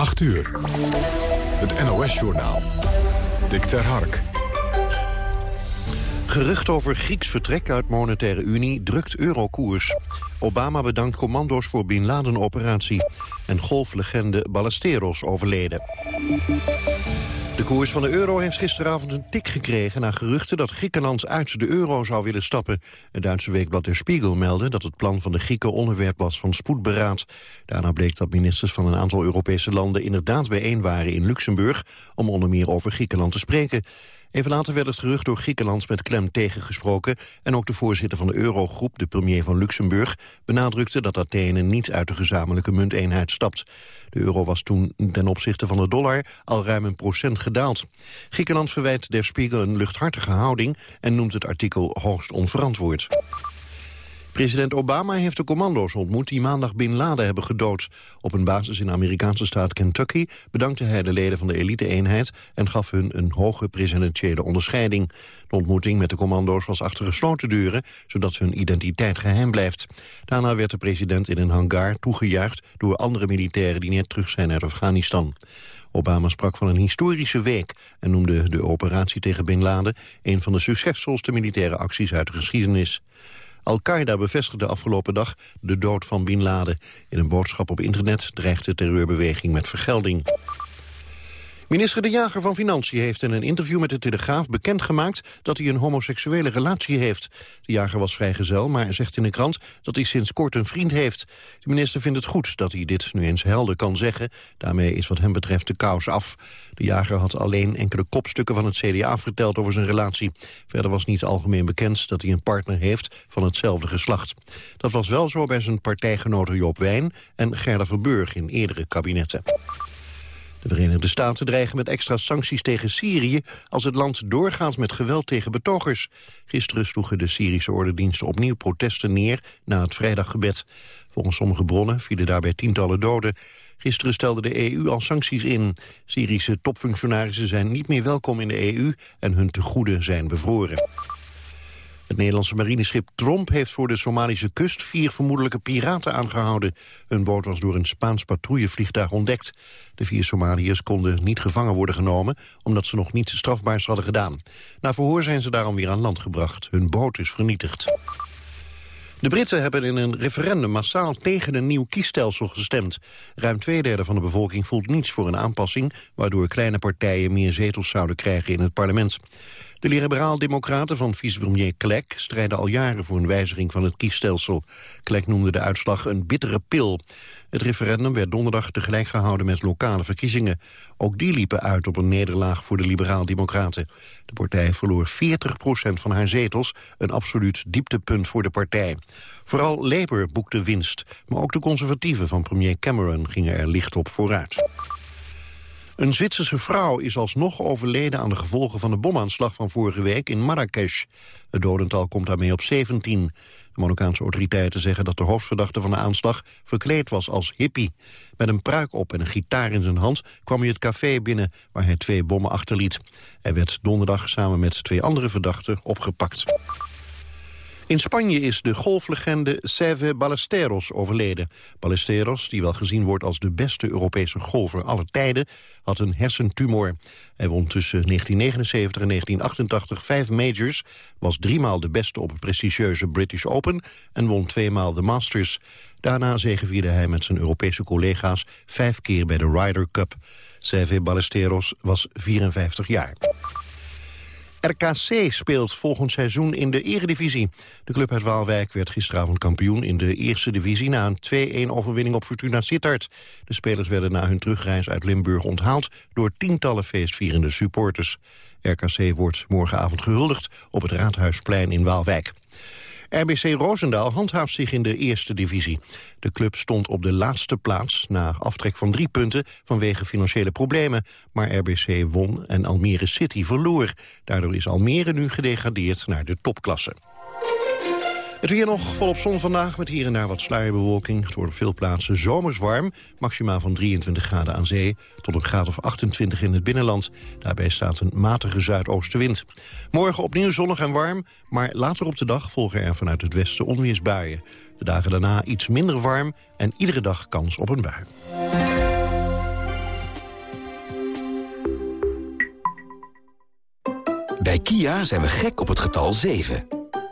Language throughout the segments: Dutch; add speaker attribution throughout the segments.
Speaker 1: 8 uur. Het NOS-journaal. Dick ter Hark.
Speaker 2: Gerucht over Grieks vertrek uit Monetaire Unie drukt eurokoers. Obama bedankt commando's voor Bin Laden-operatie. En golflegende Ballesteros overleden. De koers van de euro heeft gisteravond een tik gekregen... na geruchten dat Griekenland uit de euro zou willen stappen. Het Duitse weekblad Der Spiegel meldde dat het plan van de Grieken onderwerp was van spoedberaad. Daarna bleek dat ministers van een aantal Europese landen inderdaad bijeen waren in Luxemburg... om onder meer over Griekenland te spreken. Even later werd het gerucht door Griekenland met klem tegengesproken... en ook de voorzitter van de Eurogroep, de premier van Luxemburg... benadrukte dat Athene niet uit de gezamenlijke munteenheid stapt. De euro was toen ten opzichte van de dollar al ruim een procent gedaald. Griekenland verwijt Der Spiegel een luchthartige houding... en noemt het artikel hoogst onverantwoord. President Obama heeft de commando's ontmoet die maandag Bin Laden hebben gedood. Op een basis in de Amerikaanse staat Kentucky bedankte hij de leden van de elite-eenheid... en gaf hun een hoge presidentiële onderscheiding. De ontmoeting met de commando's was achter gesloten deuren... zodat hun identiteit geheim blijft. Daarna werd de president in een hangar toegejuicht... door andere militairen die net terug zijn uit Afghanistan. Obama sprak van een historische week en noemde de operatie tegen Bin Laden... een van de succesvolste militaire acties uit de geschiedenis. Al-Qaeda bevestigde afgelopen dag de dood van Bin Laden. In een boodschap op internet dreigt de terreurbeweging met vergelding. Minister De Jager van Financiën heeft in een interview met de Telegraaf bekendgemaakt dat hij een homoseksuele relatie heeft. De Jager was vrijgezel, maar zegt in de krant dat hij sinds kort een vriend heeft. De minister vindt het goed dat hij dit nu eens helder kan zeggen. Daarmee is wat hem betreft de kous af. De Jager had alleen enkele kopstukken van het CDA verteld over zijn relatie. Verder was niet algemeen bekend dat hij een partner heeft van hetzelfde geslacht. Dat was wel zo bij zijn partijgenoten Joop Wijn en Gerda Verburg in eerdere kabinetten. De Verenigde Staten dreigen met extra sancties tegen Syrië... als het land doorgaat met geweld tegen betogers. Gisteren sloegen de Syrische ordendiensten opnieuw protesten neer... na het vrijdaggebed. Volgens sommige bronnen vielen daarbij tientallen doden. Gisteren stelde de EU al sancties in. Syrische topfunctionarissen zijn niet meer welkom in de EU... en hun tegoeden zijn bevroren. Het Nederlandse marineschip Tromp heeft voor de Somalische kust vier vermoedelijke piraten aangehouden. Hun boot was door een Spaans patrouillevliegtuig ontdekt. De vier Somaliërs konden niet gevangen worden genomen omdat ze nog niets strafbaars hadden gedaan. Na verhoor zijn ze daarom weer aan land gebracht. Hun boot is vernietigd. De Britten hebben in een referendum massaal tegen een nieuw kiesstelsel gestemd. Ruim twee derde van de bevolking voelt niets voor een aanpassing... waardoor kleine partijen meer zetels zouden krijgen in het parlement. De liberaal-democraten van vicepremier Klek strijden al jaren voor een wijziging van het kiesstelsel. Klek noemde de uitslag een bittere pil. Het referendum werd donderdag tegelijk gehouden met lokale verkiezingen. Ook die liepen uit op een nederlaag voor de liberaal-democraten. De partij verloor 40% van haar zetels, een absoluut dieptepunt voor de partij. Vooral Labour boekte winst, maar ook de conservatieven van premier Cameron gingen er licht op vooruit. Een Zwitserse vrouw is alsnog overleden aan de gevolgen van de bomaanslag van vorige week in Marrakesh. Het dodental komt daarmee op 17. De Marokkaanse autoriteiten zeggen dat de hoofdverdachte van de aanslag verkleed was als hippie. Met een pruik op en een gitaar in zijn hand kwam hij het café binnen waar hij twee bommen achterliet. Hij werd donderdag samen met twee andere verdachten opgepakt. In Spanje is de golflegende Seve Ballesteros overleden. Ballesteros, die wel gezien wordt als de beste Europese golfer aller tijden, had een hersentumor. Hij won tussen 1979 en 1988 vijf majors, was driemaal de beste op het prestigieuze British Open en won tweemaal de Masters. Daarna zegevierde hij met zijn Europese collega's vijf keer bij de Ryder Cup. Seve Ballesteros was 54 jaar. RKC speelt volgend seizoen in de eredivisie. De club uit Waalwijk werd gisteravond kampioen in de eerste divisie... na een 2-1 overwinning op Fortuna Sittard. De spelers werden na hun terugreis uit Limburg onthaald... door tientallen feestvierende supporters. RKC wordt morgenavond gehuldigd op het Raadhuisplein in Waalwijk. RBC Roosendaal handhaaft zich in de eerste divisie. De club stond op de laatste plaats na aftrek van drie punten vanwege financiële problemen. Maar RBC won en Almere City verloor. Daardoor is Almere nu gedegradeerd naar de topklasse. Het weer nog volop zon vandaag met hier en daar wat sluierbewolking. Het wordt op veel plaatsen zomers warm. Maximaal van 23 graden aan zee tot een graad of 28 in het binnenland. Daarbij staat een matige zuidoostenwind. Morgen opnieuw zonnig en warm, maar later op de dag volgen er vanuit het westen onweersbuien. De dagen daarna iets minder warm en iedere dag kans op een bui.
Speaker 3: Bij Kia zijn we gek op het getal 7.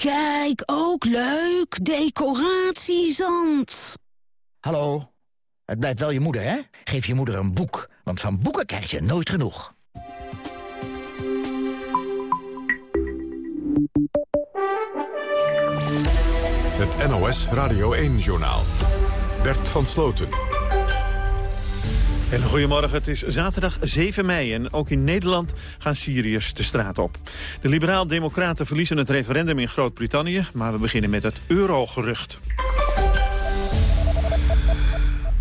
Speaker 4: Kijk, ook leuk. Decoratiezand.
Speaker 5: Hallo, het blijft wel je moeder, hè? Geef je moeder een boek, want van boeken krijg je nooit genoeg.
Speaker 1: Het NOS Radio 1-journaal. Bert van Sloten.
Speaker 6: Goedemorgen, het is zaterdag 7 mei en ook in Nederland gaan Syriërs de straat op. De liberaal-democraten verliezen het referendum in Groot-Brittannië, maar we beginnen met het eurogerucht.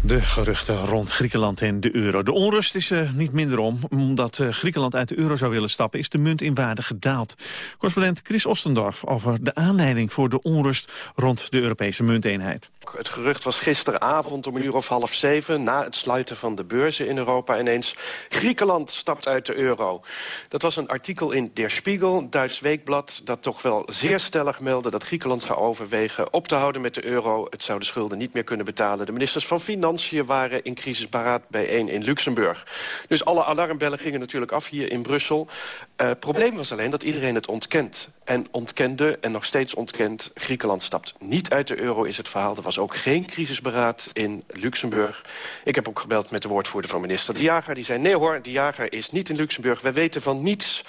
Speaker 6: De geruchten rond Griekenland en de euro. De onrust is er niet minder om. Omdat eh, Griekenland uit de euro zou willen stappen... is de munt in waarde gedaald. Correspondent Chris Ostendorf over de aanleiding voor de onrust... rond de Europese munteenheid.
Speaker 7: Het gerucht was gisteravond om een uur of half zeven... na het sluiten van de beurzen in Europa ineens... Griekenland stapt uit de euro. Dat was een artikel in Der Spiegel, Duits weekblad... dat toch wel zeer stellig meldde dat Griekenland zou overwegen... op te houden met de euro. Het zou de schulden niet meer kunnen betalen. De ministers van Financiën waren in crisisberaad bijeen in Luxemburg. Dus alle alarmbellen gingen natuurlijk af hier in Brussel. Het uh, probleem was alleen dat iedereen het ontkent. En ontkende, en nog steeds ontkent, Griekenland stapt niet uit de euro, is het verhaal. Er was ook geen crisisberaad in Luxemburg. Ik heb ook gebeld met de woordvoerder van minister De Jager. Die zei, nee hoor, De Jager is niet in Luxemburg. Wij weten van niets.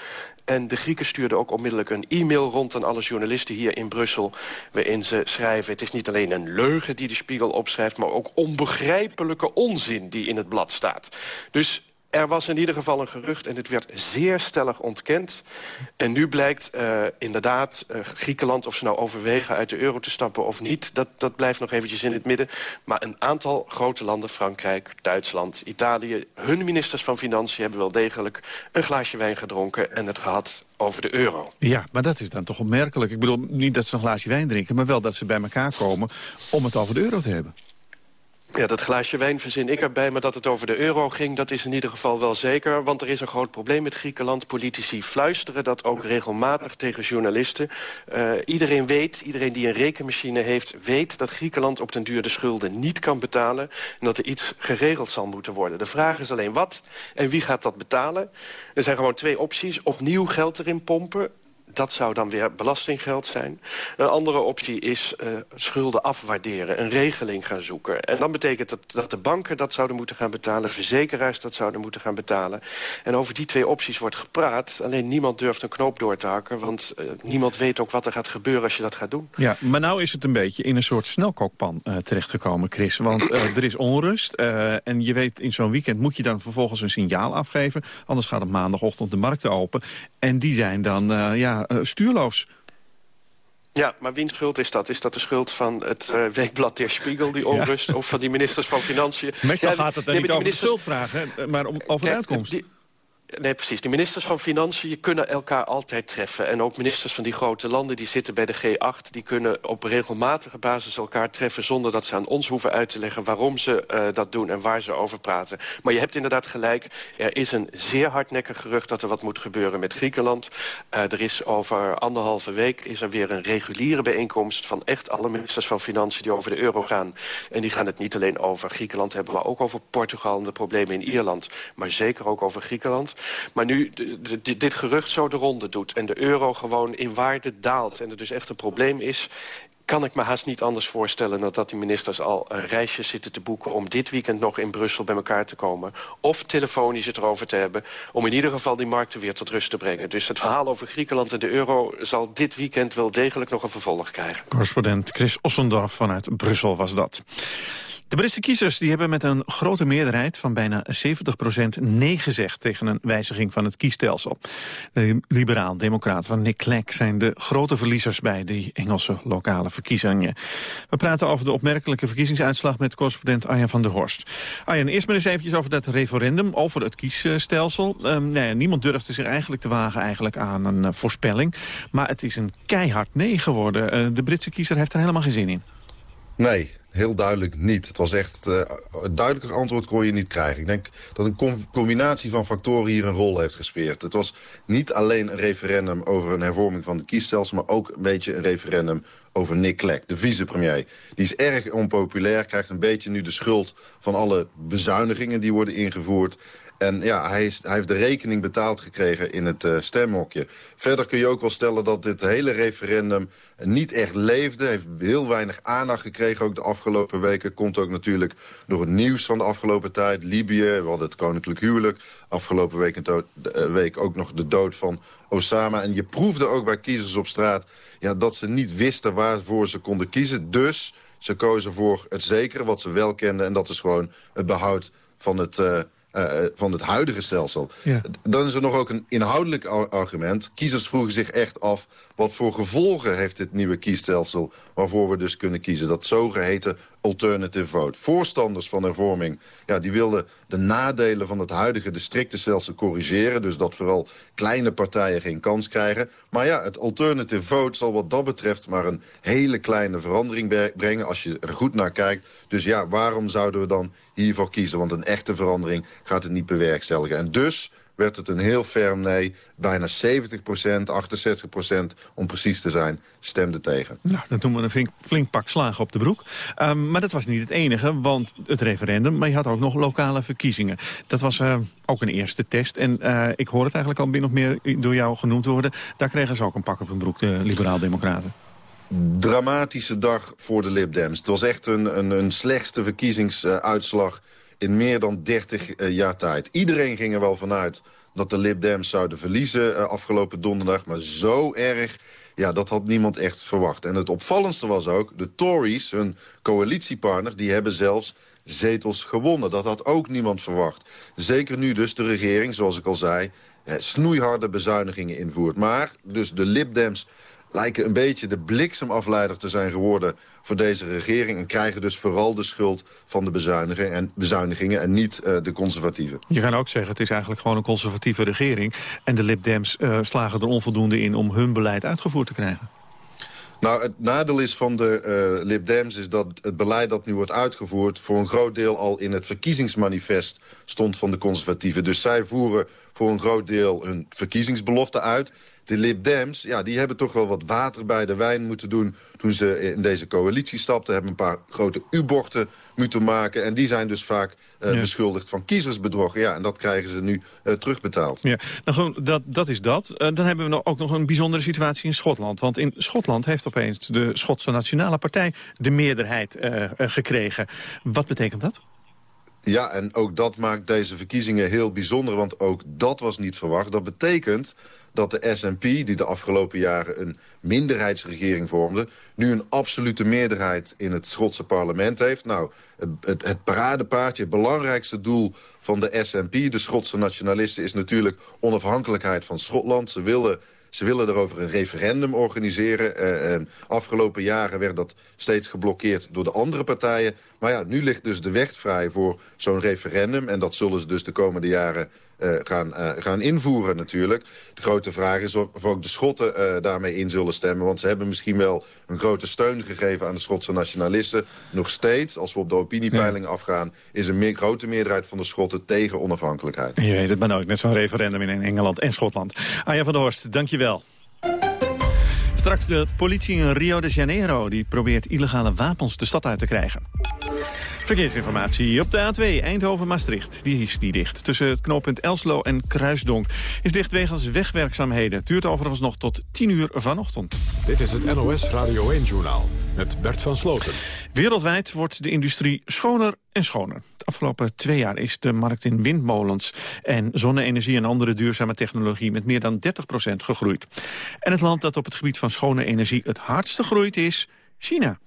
Speaker 7: En de Grieken stuurden ook onmiddellijk een e-mail rond aan alle journalisten hier in Brussel... waarin ze schrijven, het is niet alleen een leugen die de Spiegel opschrijft... maar ook onbegrijpelijke onzin die in het blad staat. Dus er was in ieder geval een gerucht en het werd zeer stellig ontkend. En nu blijkt uh, inderdaad uh, Griekenland, of ze nou overwegen uit de euro te stappen of niet... Dat, dat blijft nog eventjes in het midden. Maar een aantal grote landen, Frankrijk, Duitsland, Italië... hun ministers van Financiën hebben wel degelijk een glaasje wijn gedronken... en het gehad over de euro.
Speaker 6: Ja, maar dat is dan toch opmerkelijk. Ik bedoel, niet dat ze een glaasje wijn drinken... maar wel dat ze bij elkaar komen om het over de euro te hebben.
Speaker 7: Ja, dat glaasje wijn verzin ik erbij, maar dat het over de euro ging... dat is in ieder geval wel zeker, want er is een groot probleem met Griekenland. Politici fluisteren dat ook regelmatig tegen journalisten. Uh, iedereen weet, iedereen die een rekenmachine heeft... weet dat Griekenland op den duur de schulden niet kan betalen... en dat er iets geregeld zal moeten worden. De vraag is alleen wat en wie gaat dat betalen? Er zijn gewoon twee opties. Opnieuw geld erin pompen dat zou dan weer belastinggeld zijn. Een andere optie is uh, schulden afwaarderen, een regeling gaan zoeken. En dan betekent dat dat de banken dat zouden moeten gaan betalen... verzekeraars dat zouden moeten gaan betalen. En over die twee opties wordt gepraat. Alleen niemand durft een knoop door te hakken... want uh, niemand weet ook wat er gaat gebeuren als je dat gaat doen.
Speaker 6: Ja, maar nou is het een beetje in een soort snelkookpan uh, terechtgekomen, Chris. Want er is onrust en je weet in zo'n weekend moet je dan vervolgens een signaal afgeven. Anders gaat het maandagochtend de markten open. En die zijn dan, ja uh, stuurloos.
Speaker 7: Ja, maar wiens schuld is dat? Is dat de schuld van het uh, weekblad Der Spiegel, die onrust... Ja. of van die ministers van Financiën?
Speaker 6: Meestal
Speaker 7: ja,
Speaker 6: gaat het er niet over de schuldvraag, hè, maar om, over de uitkomst. Die,
Speaker 7: Nee, precies. De ministers van Financiën kunnen elkaar altijd treffen. En ook ministers van die grote landen die zitten bij de G8... die kunnen op regelmatige basis elkaar treffen... zonder dat ze aan ons hoeven uit te leggen waarom ze uh, dat doen... en waar ze over praten. Maar je hebt inderdaad gelijk. Er is een zeer hardnekkig gerucht dat er wat moet gebeuren met Griekenland. Uh, er is over anderhalve week is er weer een reguliere bijeenkomst... van echt alle ministers van Financiën die over de euro gaan. En die gaan het niet alleen over Griekenland hebben... maar ook over Portugal en de problemen in Ierland. Maar zeker ook over Griekenland. Maar nu dit gerucht zo de ronde doet... en de euro gewoon in waarde daalt... en er dus echt een probleem is kan ik me haast niet anders voorstellen... dan dat die ministers al een reisje zitten te boeken... om dit weekend nog in Brussel bij elkaar te komen. Of telefonisch het erover te hebben... om in ieder geval die markten weer tot rust te brengen. Dus het verhaal over Griekenland en de euro... zal dit weekend wel degelijk nog een vervolg krijgen.
Speaker 6: Correspondent Chris Ossendorf vanuit Brussel was dat. De Britse kiezers die hebben met een grote meerderheid van bijna 70% nee gezegd tegen een wijziging van het kiesstelsel. De liberaal-democraten van Nick Clegg zijn de grote verliezers bij die Engelse lokale verkiezingen. We praten over de opmerkelijke verkiezingsuitslag met correspondent Arjan van der Horst. Arjan, eerst maar eens eventjes over dat referendum over het kiesstelsel. Um, nou ja, niemand durfde zich eigenlijk te wagen eigenlijk aan een uh, voorspelling. Maar het is een keihard nee geworden. Uh, de Britse kiezer heeft er helemaal geen zin in.
Speaker 8: Nee, heel duidelijk niet. Het was echt, uh, een duidelijker antwoord kon je niet krijgen. Ik denk dat een combinatie van factoren hier een rol heeft gespeeld. Het was niet alleen een referendum over een hervorming van de kiesstelsel... maar ook een beetje een referendum over Nick Clegg, de vicepremier. Die is erg onpopulair, krijgt een beetje nu de schuld van alle bezuinigingen die worden ingevoerd. En ja, hij, is, hij heeft de rekening betaald gekregen in het uh, stemhokje. Verder kun je ook wel stellen dat dit hele referendum niet echt leefde. Heeft heel weinig aandacht gekregen ook de afgelopen weken. Komt ook natuurlijk door het nieuws van de afgelopen tijd. Libië, we hadden het koninklijk huwelijk. Afgelopen week, uh, week ook nog de dood van Osama. En je proefde ook bij kiezers op straat ja, dat ze niet wisten waarvoor ze konden kiezen. Dus ze kozen voor het zekere, wat ze wel kenden. En dat is gewoon het behoud van het... Uh, uh, van het huidige stelsel. Ja. Dan is er nog ook een inhoudelijk argument. Kiezers vroegen zich echt af... wat voor gevolgen heeft dit nieuwe kiesstelsel... waarvoor we dus kunnen kiezen. Dat zogeheten alternative vote. Voorstanders van hervorming ja, die wilden de nadelen van het huidige districtenstelsel corrigeren. Dus dat vooral kleine partijen geen kans krijgen. Maar ja, het alternative vote zal wat dat betreft... maar een hele kleine verandering brengen als je er goed naar kijkt. Dus ja, waarom zouden we dan hiervoor kiezen? Want een echte verandering gaat het niet bewerkstelligen. En dus werd het een heel ferm nee. Bijna 70% 68% om precies te zijn, stemde tegen.
Speaker 6: Nou, dat noemen we een flink, flink pak slagen op de broek. Um, maar dat was niet het enige, want het referendum... maar je had ook nog lokale verkiezingen. Dat was uh, ook een eerste test. En uh, ik hoor het eigenlijk al min of meer door jou genoemd worden. Daar kregen ze ook een pak op hun broek, de liberaal-democraten
Speaker 8: dramatische dag voor de Lib Dems. Het was echt een, een, een slechtste verkiezingsuitslag in meer dan 30 uh, jaar tijd. Iedereen ging er wel vanuit dat de Lib Dems zouden verliezen uh, afgelopen donderdag. Maar zo erg, ja, dat had niemand echt verwacht. En het opvallendste was ook, de Tories, hun coalitiepartner... die hebben zelfs zetels gewonnen. Dat had ook niemand verwacht. Zeker nu dus de regering, zoals ik al zei... Eh, snoeiharde bezuinigingen invoert. Maar dus de Lib Dems lijken een beetje de bliksemafleider te zijn geworden voor deze regering... en krijgen dus vooral de schuld van de bezuinigingen en, bezuinigingen en niet uh, de conservatieven.
Speaker 6: Je kan ook zeggen, het is eigenlijk gewoon een conservatieve regering... en de Lib Dems uh, slagen er onvoldoende in om hun beleid uitgevoerd te krijgen.
Speaker 8: Nou, het nadeel is van de uh, Lib Dems is dat het beleid dat nu wordt uitgevoerd... voor een groot deel al in het verkiezingsmanifest stond van de conservatieven. Dus zij voeren voor een groot deel hun verkiezingsbelofte uit de Lib Dems, ja, die hebben toch wel wat water bij de wijn moeten doen... toen ze in deze coalitie stapten. Hebben een paar grote U-bochten moeten maken. En die zijn dus vaak uh, ja. beschuldigd van kiezersbedrog. Ja, en dat krijgen ze nu uh, terugbetaald.
Speaker 6: Ja, nou gewoon, dat, dat is dat. Uh, dan hebben we nog, ook nog een bijzondere situatie in Schotland. Want in Schotland heeft opeens de Schotse Nationale Partij... de meerderheid gekregen. Wat betekent dat?
Speaker 8: Ja, en ook dat maakt deze verkiezingen heel bijzonder, want ook dat was niet verwacht. Dat betekent dat de SNP, die de afgelopen jaren een minderheidsregering vormde... nu een absolute meerderheid in het Schotse parlement heeft. Nou, het, het, paradepaardje, het belangrijkste doel van de SNP... de Schotse nationalisten, is natuurlijk onafhankelijkheid van Schotland. Ze willen ze willen erover een referendum organiseren. Uh, afgelopen jaren werd dat steeds geblokkeerd door de andere partijen. Maar ja, nu ligt dus de weg vrij voor zo'n referendum. En dat zullen ze dus de komende jaren gaan, uh, gaan invoeren natuurlijk. De grote vraag is of ook de Schotten uh, daarmee in zullen stemmen. Want ze hebben misschien wel een grote steun gegeven aan de Schotse nationalisten. Nog steeds, als we op de opiniepeilingen ja. afgaan... is een meer, grote meerderheid van de Schotten tegen onafhankelijkheid.
Speaker 6: Je weet het maar nooit, net zo'n referendum in Engeland en Schotland. Anja van der Horst, dank je wel. Straks de politie in Rio de Janeiro... die probeert illegale wapens de stad uit te krijgen. Verkeersinformatie op de A2 Eindhoven-Maastricht. Die is niet dicht. Tussen het knooppunt Elslo en Kruisdonk is dicht wegens wegwerkzaamheden. Het duurt overigens nog tot 10 uur vanochtend.
Speaker 1: Dit is het NOS Radio 1-journaal met Bert van Sloten.
Speaker 6: Wereldwijd wordt de industrie schoner en schoner. De afgelopen twee jaar is de markt in windmolens en zonne-energie en andere duurzame technologie met meer dan 30% gegroeid. En het land dat op het gebied van schone energie het hardste groeit is China.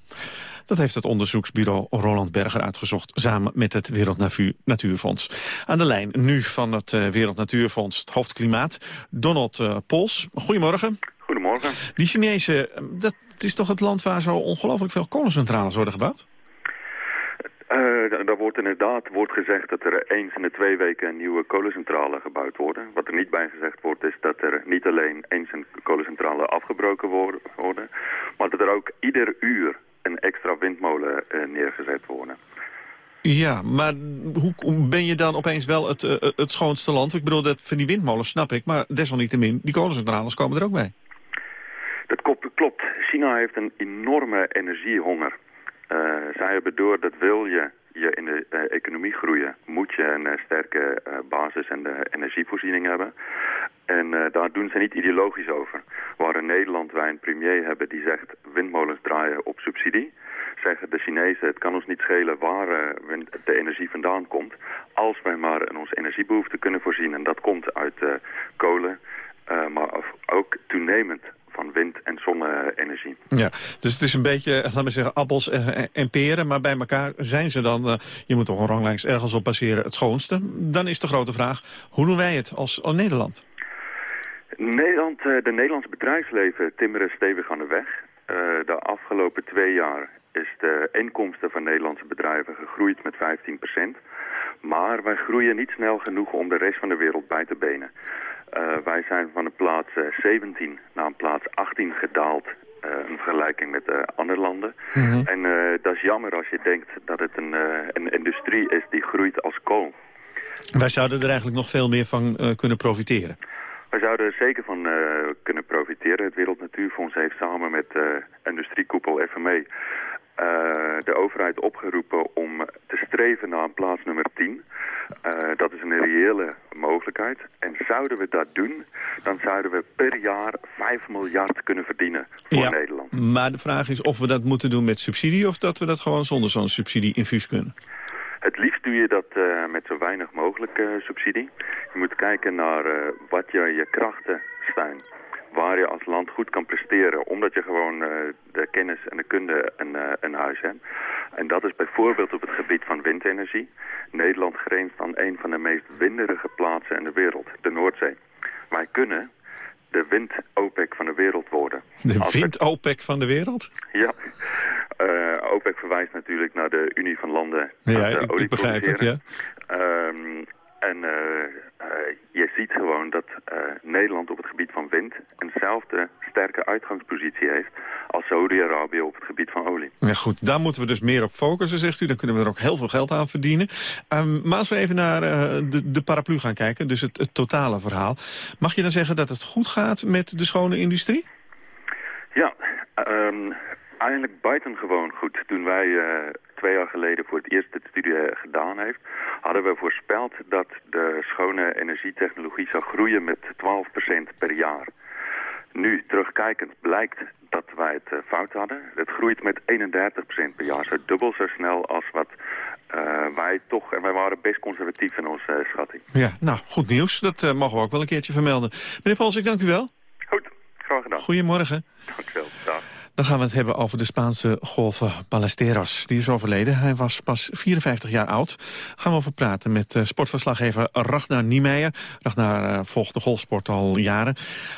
Speaker 6: Dat heeft het onderzoeksbureau Roland Berger uitgezocht... samen met het Wereld Natuurfonds. Aan de lijn nu van het uh, Wereld Natuurfonds, het hoofdklimaat... Donald uh, Pols. Goedemorgen.
Speaker 9: Goedemorgen.
Speaker 6: Die Chinese, dat is toch het land waar zo ongelooflijk veel kolencentrales worden gebouwd?
Speaker 9: Uh, daar wordt inderdaad wordt gezegd dat er eens in de twee weken een nieuwe kolencentrale gebouwd worden. Wat er niet bij gezegd wordt is dat er niet alleen eens een kolencentrale afgebroken worden, maar dat er ook ieder uur een extra windmolen uh, neergezet worden.
Speaker 6: Ja, maar hoe ben je dan opeens wel het, uh, het schoonste land? Ik bedoel, dat van die windmolens snap ik, maar desalniettemin, die kolencentrales komen er ook bij.
Speaker 9: Dat klopt. China heeft een enorme energiehonger. Uh, zij hebben door dat wil je je in de uh, economie groeien, moet je een sterke basis- en energievoorziening hebben. En daar doen ze niet ideologisch over. Waar in Nederland wij een premier hebben die zegt windmolens draaien op subsidie, zeggen de Chinezen het kan ons niet schelen waar de energie vandaan komt, als wij maar in onze energiebehoeften kunnen voorzien. En dat komt uit kolen, maar ook toenemend van wind- en zonne-energie.
Speaker 6: Ja, dus het is een beetje, laten we zeggen, appels en peren, maar bij elkaar zijn ze dan, uh, je moet toch een ranglijst ergens op passeren, het schoonste. Dan is de grote vraag, hoe doen wij het als, als Nederland?
Speaker 9: Nederland, de Nederlandse bedrijfsleven timmeren stevig aan de weg. Uh, de afgelopen twee jaar is de inkomsten van Nederlandse bedrijven gegroeid met 15% Maar wij groeien niet snel genoeg om de rest van de wereld bij te benen. Uh, wij zijn van de plaats uh, 17 naar een plaats 18 gedaald. Uh, in vergelijking met andere landen. Mm -hmm. En dat is jammer als je denkt dat het een, een industrie is die groeit als kool.
Speaker 6: Wij zouden er eigenlijk nog veel meer van kunnen profiteren.
Speaker 9: Wij zouden er zeker van kunnen profiteren. Het Wereld Natuurfonds heeft samen met industriekoepel FME uh, de overheid opgeroepen om te streven naar een plaats nummer 10. Uh, dat is een reële mogelijkheid. En zouden we dat doen, dan zouden we per jaar 5 miljard kunnen verdienen voor
Speaker 6: ja,
Speaker 9: Nederland.
Speaker 6: Maar de vraag is of we dat moeten doen met subsidie... of dat we dat gewoon zonder zo'n subsidie-infuus kunnen.
Speaker 9: Het liefst doe je dat uh, met zo weinig mogelijk subsidie. Je moet kijken naar wat je, je krachten zijn waar je als land goed kan presteren. Omdat je gewoon uh, de kennis en de kunde in, uh, in huis hebt. En dat is bijvoorbeeld op het gebied van windenergie. Nederland grenst aan een van de meest winderige plaatsen in de wereld, de Noordzee. Wij kunnen de wind-OPEC van de wereld worden.
Speaker 6: De wind-OPEC van de wereld?
Speaker 9: Ja. Uh, OPEC verwijst natuurlijk naar de Unie van Landen.
Speaker 6: Ja, ik, ik begrijp het, ja.
Speaker 9: Um, en uh, uh, je ziet gewoon dat uh, Nederland op het gebied van wind eenzelfde sterke uitgangspositie heeft als Saudi-Arabië op het gebied van olie.
Speaker 6: Ja goed, daar moeten we dus meer op focussen, zegt u. Dan kunnen we er ook heel veel geld aan verdienen. Um, maar als we even naar de, de, paraplu gaan kijken, dus het, het, totale verhaal. Mag je dan zeggen dat het goed gaat met de schone industrie?
Speaker 9: Ja, um, eigenlijk buitengewoon goed. Toen wij uh, twee jaar geleden voor het eerst de studie gedaan heeft, hadden we voorspeld dat de schone energietechnologie zou groeien met 12% per jaar. Nu, terugkijkend, blijkt dat wij het uh, fout hadden. Het groeit met 31% per jaar, zo dubbel zo snel als wat uh, wij toch... En wij waren best conservatief in onze uh, schatting.
Speaker 6: Ja, nou, goed nieuws. Dat mogen we ook wel een keertje vermelden. Meneer Pals, ik dank u wel.
Speaker 9: Goed, graag gedaan.
Speaker 6: Goedemorgen.
Speaker 9: Dank u wel, dag.
Speaker 6: Dan gaan we het hebben over de Spaanse golfer Ballesteros. Die is overleden. Hij was pas 54 jaar oud. Gaan we over praten met uh, sportverslaggever Ragnar Niemeyer. Ragnar uh, volgt de golfsport al jaren.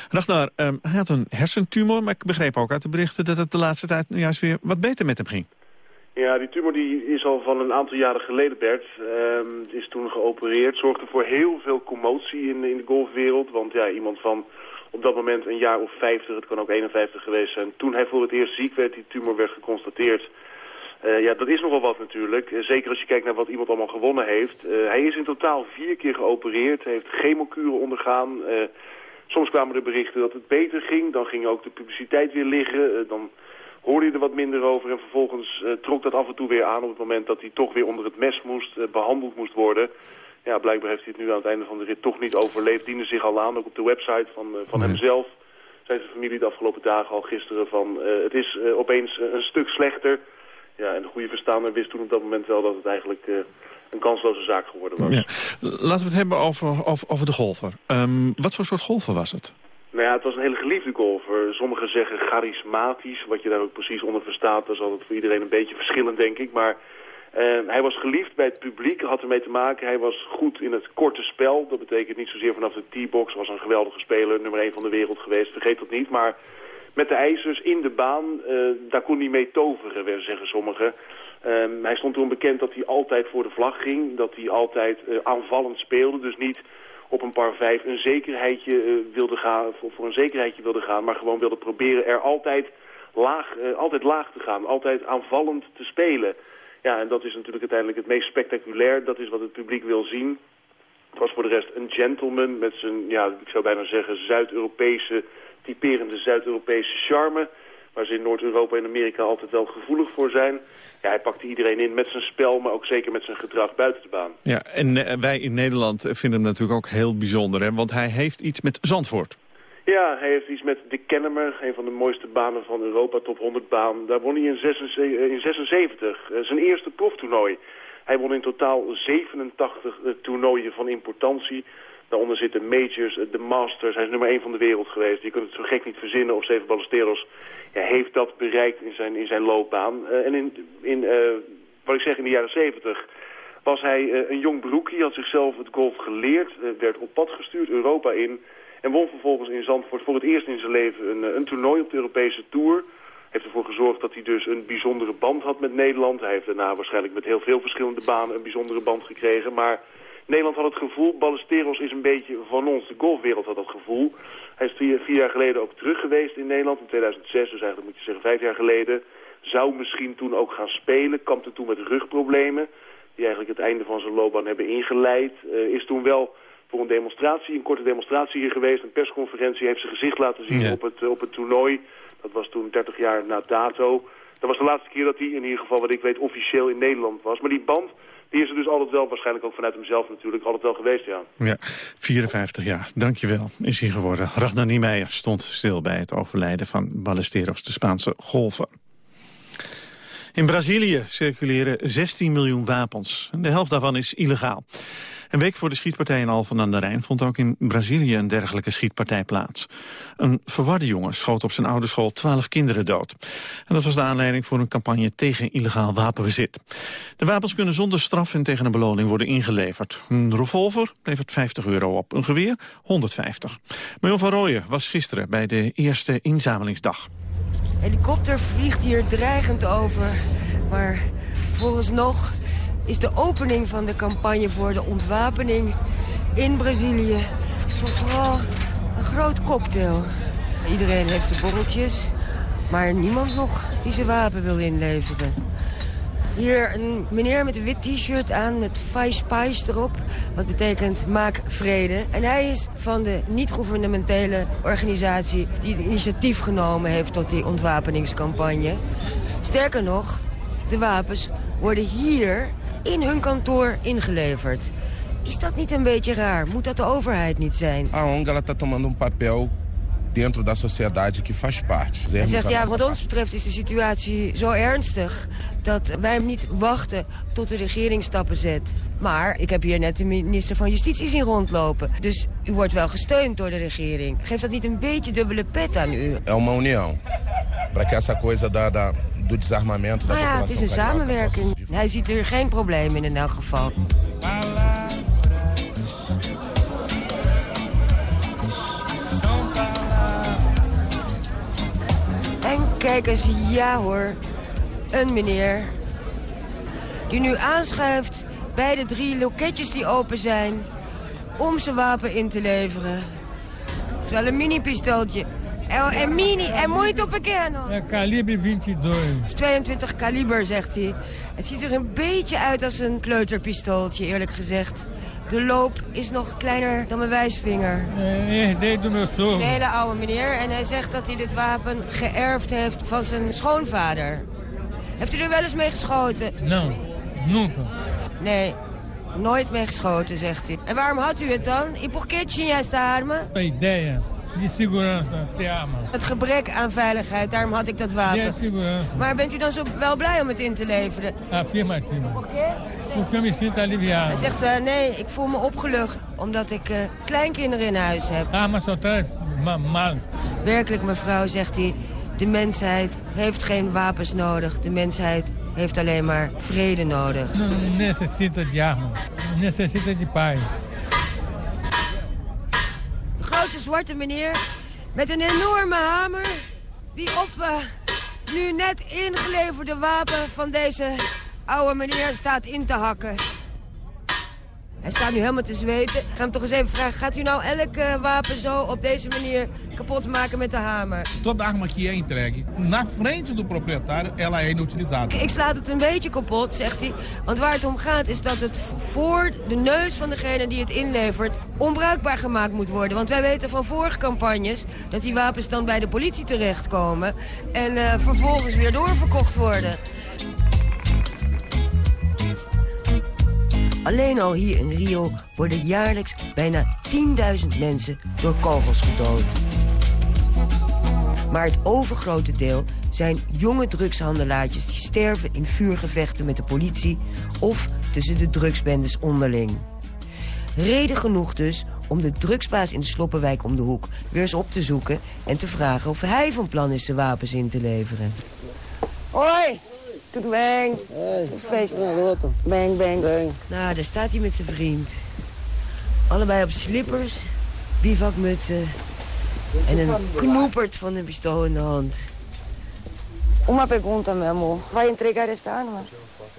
Speaker 6: Ragnar, um, hij had een hersentumor, maar ik begreep ook uit de berichten... dat het de laatste tijd juist weer wat beter met hem ging.
Speaker 10: Ja, die tumor die is al van een aantal jaren geleden, Bert. Um, is toen geopereerd. Zorgde voor heel veel commotie in, in de golfwereld. Want ja, iemand van op dat moment een jaar of 50, het kan ook 51 geweest zijn. Toen hij voor het eerst ziek werd, die tumor werd geconstateerd. Uh, ja, dat is nogal wat natuurlijk. Uh, zeker als je kijkt naar wat iemand allemaal gewonnen heeft. Uh, hij is in totaal vier keer geopereerd, heeft chemokuren ondergaan. soms kwamen er berichten dat het beter ging. Dan ging ook de publiciteit weer liggen. dan hoorde je er wat minder over. En vervolgens trok dat af en toe weer aan op het moment dat hij toch weer onder het mes moest, behandeld moest worden ja, blijkbaar heeft hij het nu aan het einde van de rit toch niet overleefd. Diende zich al aan, ook op de website van, uh, van nee. hemzelf. Zei zijn familie de afgelopen dagen al gisteren van... Uh, het is uh, opeens een stuk slechter. Ja, en de goede verstaander wist toen op dat moment wel dat het eigenlijk een kansloze zaak geworden was.
Speaker 6: Ja. Laten we het hebben over, over, over de golfer. Um, wat voor soort golfer was het?
Speaker 10: Nou ja, het was een hele geliefde golfer. Sommigen zeggen charismatisch. Wat je daar ook precies onder verstaat, dat is altijd voor iedereen een beetje verschillend, denk ik. Maar uh, hij was geliefd bij het publiek, had ermee te maken. Hij was goed in het korte spel. Dat betekent niet zozeer vanaf de T-box. was een geweldige speler, nummer 1 van de wereld geweest. Vergeet dat niet. Maar met de ijzers in de baan, uh, daar kon hij mee toveren, zeggen sommigen. Uh, hij stond toen bekend dat hij altijd voor de vlag ging. Dat hij altijd uh, aanvallend speelde. Dus niet op een par 5 een zekerheidje uh, wilde gaan, voor, voor, een zekerheidje wilde gaan, maar gewoon wilde proberen er altijd laag, altijd laag te gaan, altijd aanvallend te spelen. Ja, en dat is natuurlijk uiteindelijk het meest spectaculair. Dat is wat het publiek wil zien. Het was voor de rest een gentleman met zijn, ja, ik zou bijna zeggen, Zuid-Europese, typerende Zuid-Europese charme waar ze in Noord-Europa en Amerika altijd wel gevoelig voor zijn. Ja, hij pakte iedereen in met zijn spel, maar ook zeker met zijn gedrag buiten de baan.
Speaker 6: Ja, en uh, wij in Nederland vinden hem natuurlijk ook heel bijzonder, hè? want hij heeft iets met Zandvoort.
Speaker 10: Ja, hij heeft iets met de Kennemer, een van de mooiste banen van Europa, top 100 baan. Daar won hij in 76, in 76 uh, zijn eerste proftoernooi. Hij won in totaal 87 uh, toernooien van importantie. Daaronder zitten majors, de masters. Hij is nummer 1 van de wereld geweest. Je kunt het zo gek niet verzinnen of Steven Ballesteros ja, heeft dat bereikt in zijn, in zijn loopbaan. En in, in wat ik zeg, in de jaren 70 was hij een jong broekje. had zichzelf het golf geleerd, werd op pad gestuurd, Europa in. En won vervolgens in Zandvoort voor het eerst in zijn leven een, een toernooi op de Europese Tour heeft ervoor gezorgd dat hij dus een bijzondere band had met Nederland. Hij heeft daarna waarschijnlijk met heel veel verschillende banen een bijzondere band gekregen. Maar Nederland had het gevoel, Ballesteros is een beetje van ons. De golfwereld had dat gevoel. Hij is vier, jaar geleden ook terug geweest in Nederland, in 2006, dus eigenlijk moet je zeggen vijf jaar geleden. Zou misschien toen ook gaan spelen, kampte toen met rugproblemen, die eigenlijk het einde van zijn loopbaan hebben ingeleid. Uh, is toen wel voor een demonstratie, een korte demonstratie hier geweest, een persconferentie, heeft zijn gezicht laten zien ja. op, het, op het toernooi. Dat was toen 30 jaar na dato. Dat was de laatste keer dat hij, in ieder geval wat ik weet, officieel in Nederland was. Maar die band die is er dus altijd wel, waarschijnlijk ook vanuit hemzelf natuurlijk, altijd wel geweest, ja.
Speaker 6: Ja, 54 jaar, dankjewel, is hij geworden. Ragnar Niemeyer stond stil bij het overlijden van Ballesteros, de Spaanse golfer. In Brazilië circuleren 16 miljoen wapens. De helft daarvan is illegaal. Een week voor de schietpartij in Alphen aan de Rijn vond ook in Brazilië een dergelijke schietpartij plaats. Een verwarde jongen schoot op zijn oude school twaalf kinderen dood. En dat was de aanleiding voor een campagne tegen illegaal wapenbezit. De wapens kunnen zonder straf en tegen een beloning worden ingeleverd. Een revolver levert 50 euro op, een geweer 150. Marion van Rooyen was gisteren bij de eerste inzamelingsdag.
Speaker 11: Helikopter vliegt hier dreigend over, maar volgens nog is de opening van de campagne voor de ontwapening in Brazilië vooral een groot cocktail. Iedereen heeft zijn borreltjes, maar niemand nog die zijn wapen wil inleveren. Hier een meneer met een wit t-shirt aan met Five Spice erop. Wat betekent maak vrede. En hij is van de niet-gouvernementele organisatie die het initiatief genomen heeft tot die ontwapeningscampagne. Sterker nog, de wapens worden hier in hun kantoor ingeleverd. Is dat niet een beetje raar? Moet dat de overheid niet zijn?
Speaker 12: A ONG ela está tomando um papel dentro da sociedade que faz parte.
Speaker 11: Hij zegt, ja, wat ons betreft is de situatie zo ernstig... dat wij niet wachten tot de regering stappen zet. Maar ik heb hier net de minister van Justitie zien rondlopen. Dus u wordt wel gesteund door de regering. Geeft dat niet een beetje dubbele pet aan u?
Speaker 12: É uma união. Para que essa coisa da, da, do desarmamento da
Speaker 11: nou ja, het is een samenwerking. Hij ziet er geen probleem in in elk geval. Kijk eens, ja hoor, een meneer die nu aanschuift bij de drie loketjes die open zijn om zijn wapen in te leveren. Het een mini-pistooltje. É, é mini, é muito pequeno.
Speaker 13: É calibre 22.
Speaker 11: Het is 22 kaliber, zegt hij. Het ziet er een beetje uit als een kleuterpistooltje, eerlijk gezegd. De loop is nog kleiner dan mijn wijsvinger.
Speaker 13: Meu
Speaker 11: Het is
Speaker 13: sogro.
Speaker 11: een hele oude meneer en hij zegt dat hij dit wapen geërfd heeft van zijn schoonvader. Heeft u er wel eens mee geschoten?
Speaker 13: Não, nunca.
Speaker 11: Nee, nooit mee geschoten, zegt hij. En waarom had u het dan? E por que tinha esta arma?
Speaker 13: Ideia de segurança ter arma.
Speaker 11: Het gebrek aan veiligheid, daarom had ik dat wapen.
Speaker 13: a segurança.
Speaker 11: Maar bent u dan zo wel blij om het in te leveren?
Speaker 13: Afirmativo. Porque eu me sinto aliviado.
Speaker 11: Hij zegt, eh, nee, ik voel me opgelucht omdat ik eh, kleinkinderen in huis heb.
Speaker 13: A arma só traz mal.
Speaker 11: Werkelijk, mevrouw, zegt hij, de mensheid heeft geen wapens nodig. De mensheid heeft alleen maar vrede nodig.
Speaker 13: Necessita de armas, necessita de paz.
Speaker 11: Een grote zwarte meneer met een enorme hamer... die op uh, nu net ingeleverde wapen van deze oude meneer staat in te hakken. Hij staat nu helemaal te zweten. Ik ga hem toch eens even vragen, gaat u nou elk uh, wapen zo op deze manier kapot maken met de hamer?
Speaker 12: Toda arma que é entregue na frente do proprietário, ela é inutilizada.
Speaker 11: Ik slaat het een beetje kapot, zegt hij. Want waar het om gaat is dat het voor de neus van degene die het inlevert... onbruikbaar gemaakt moet worden. Want wij weten van vorige campagnes dat die wapens dan bij de politie terechtkomen... en uh, vervolgens weer doorverkocht worden. Alleen al hier in Rio worden jaarlijks bijna 10.000 mensen door kogels gedood. Maar het overgrote deel zijn jonge drugshandelaartjes... die sterven in vuurgevechten met de politie of tussen de drugsbendes onderling. Reden genoeg dus om de drugsbaas in de Sloppenwijk om de hoek... weer eens op te zoeken en te vragen of hij van plan is zijn wapens in te leveren. Hoi! Doet bang. Feest. Bang, bang. Nou, daar staat hij met zijn vriend. Allebei op slippers, bivakmutsen en een knoepert van een pistool in de hand. Uma pergunta, meu amor. Vai entregar esta arma?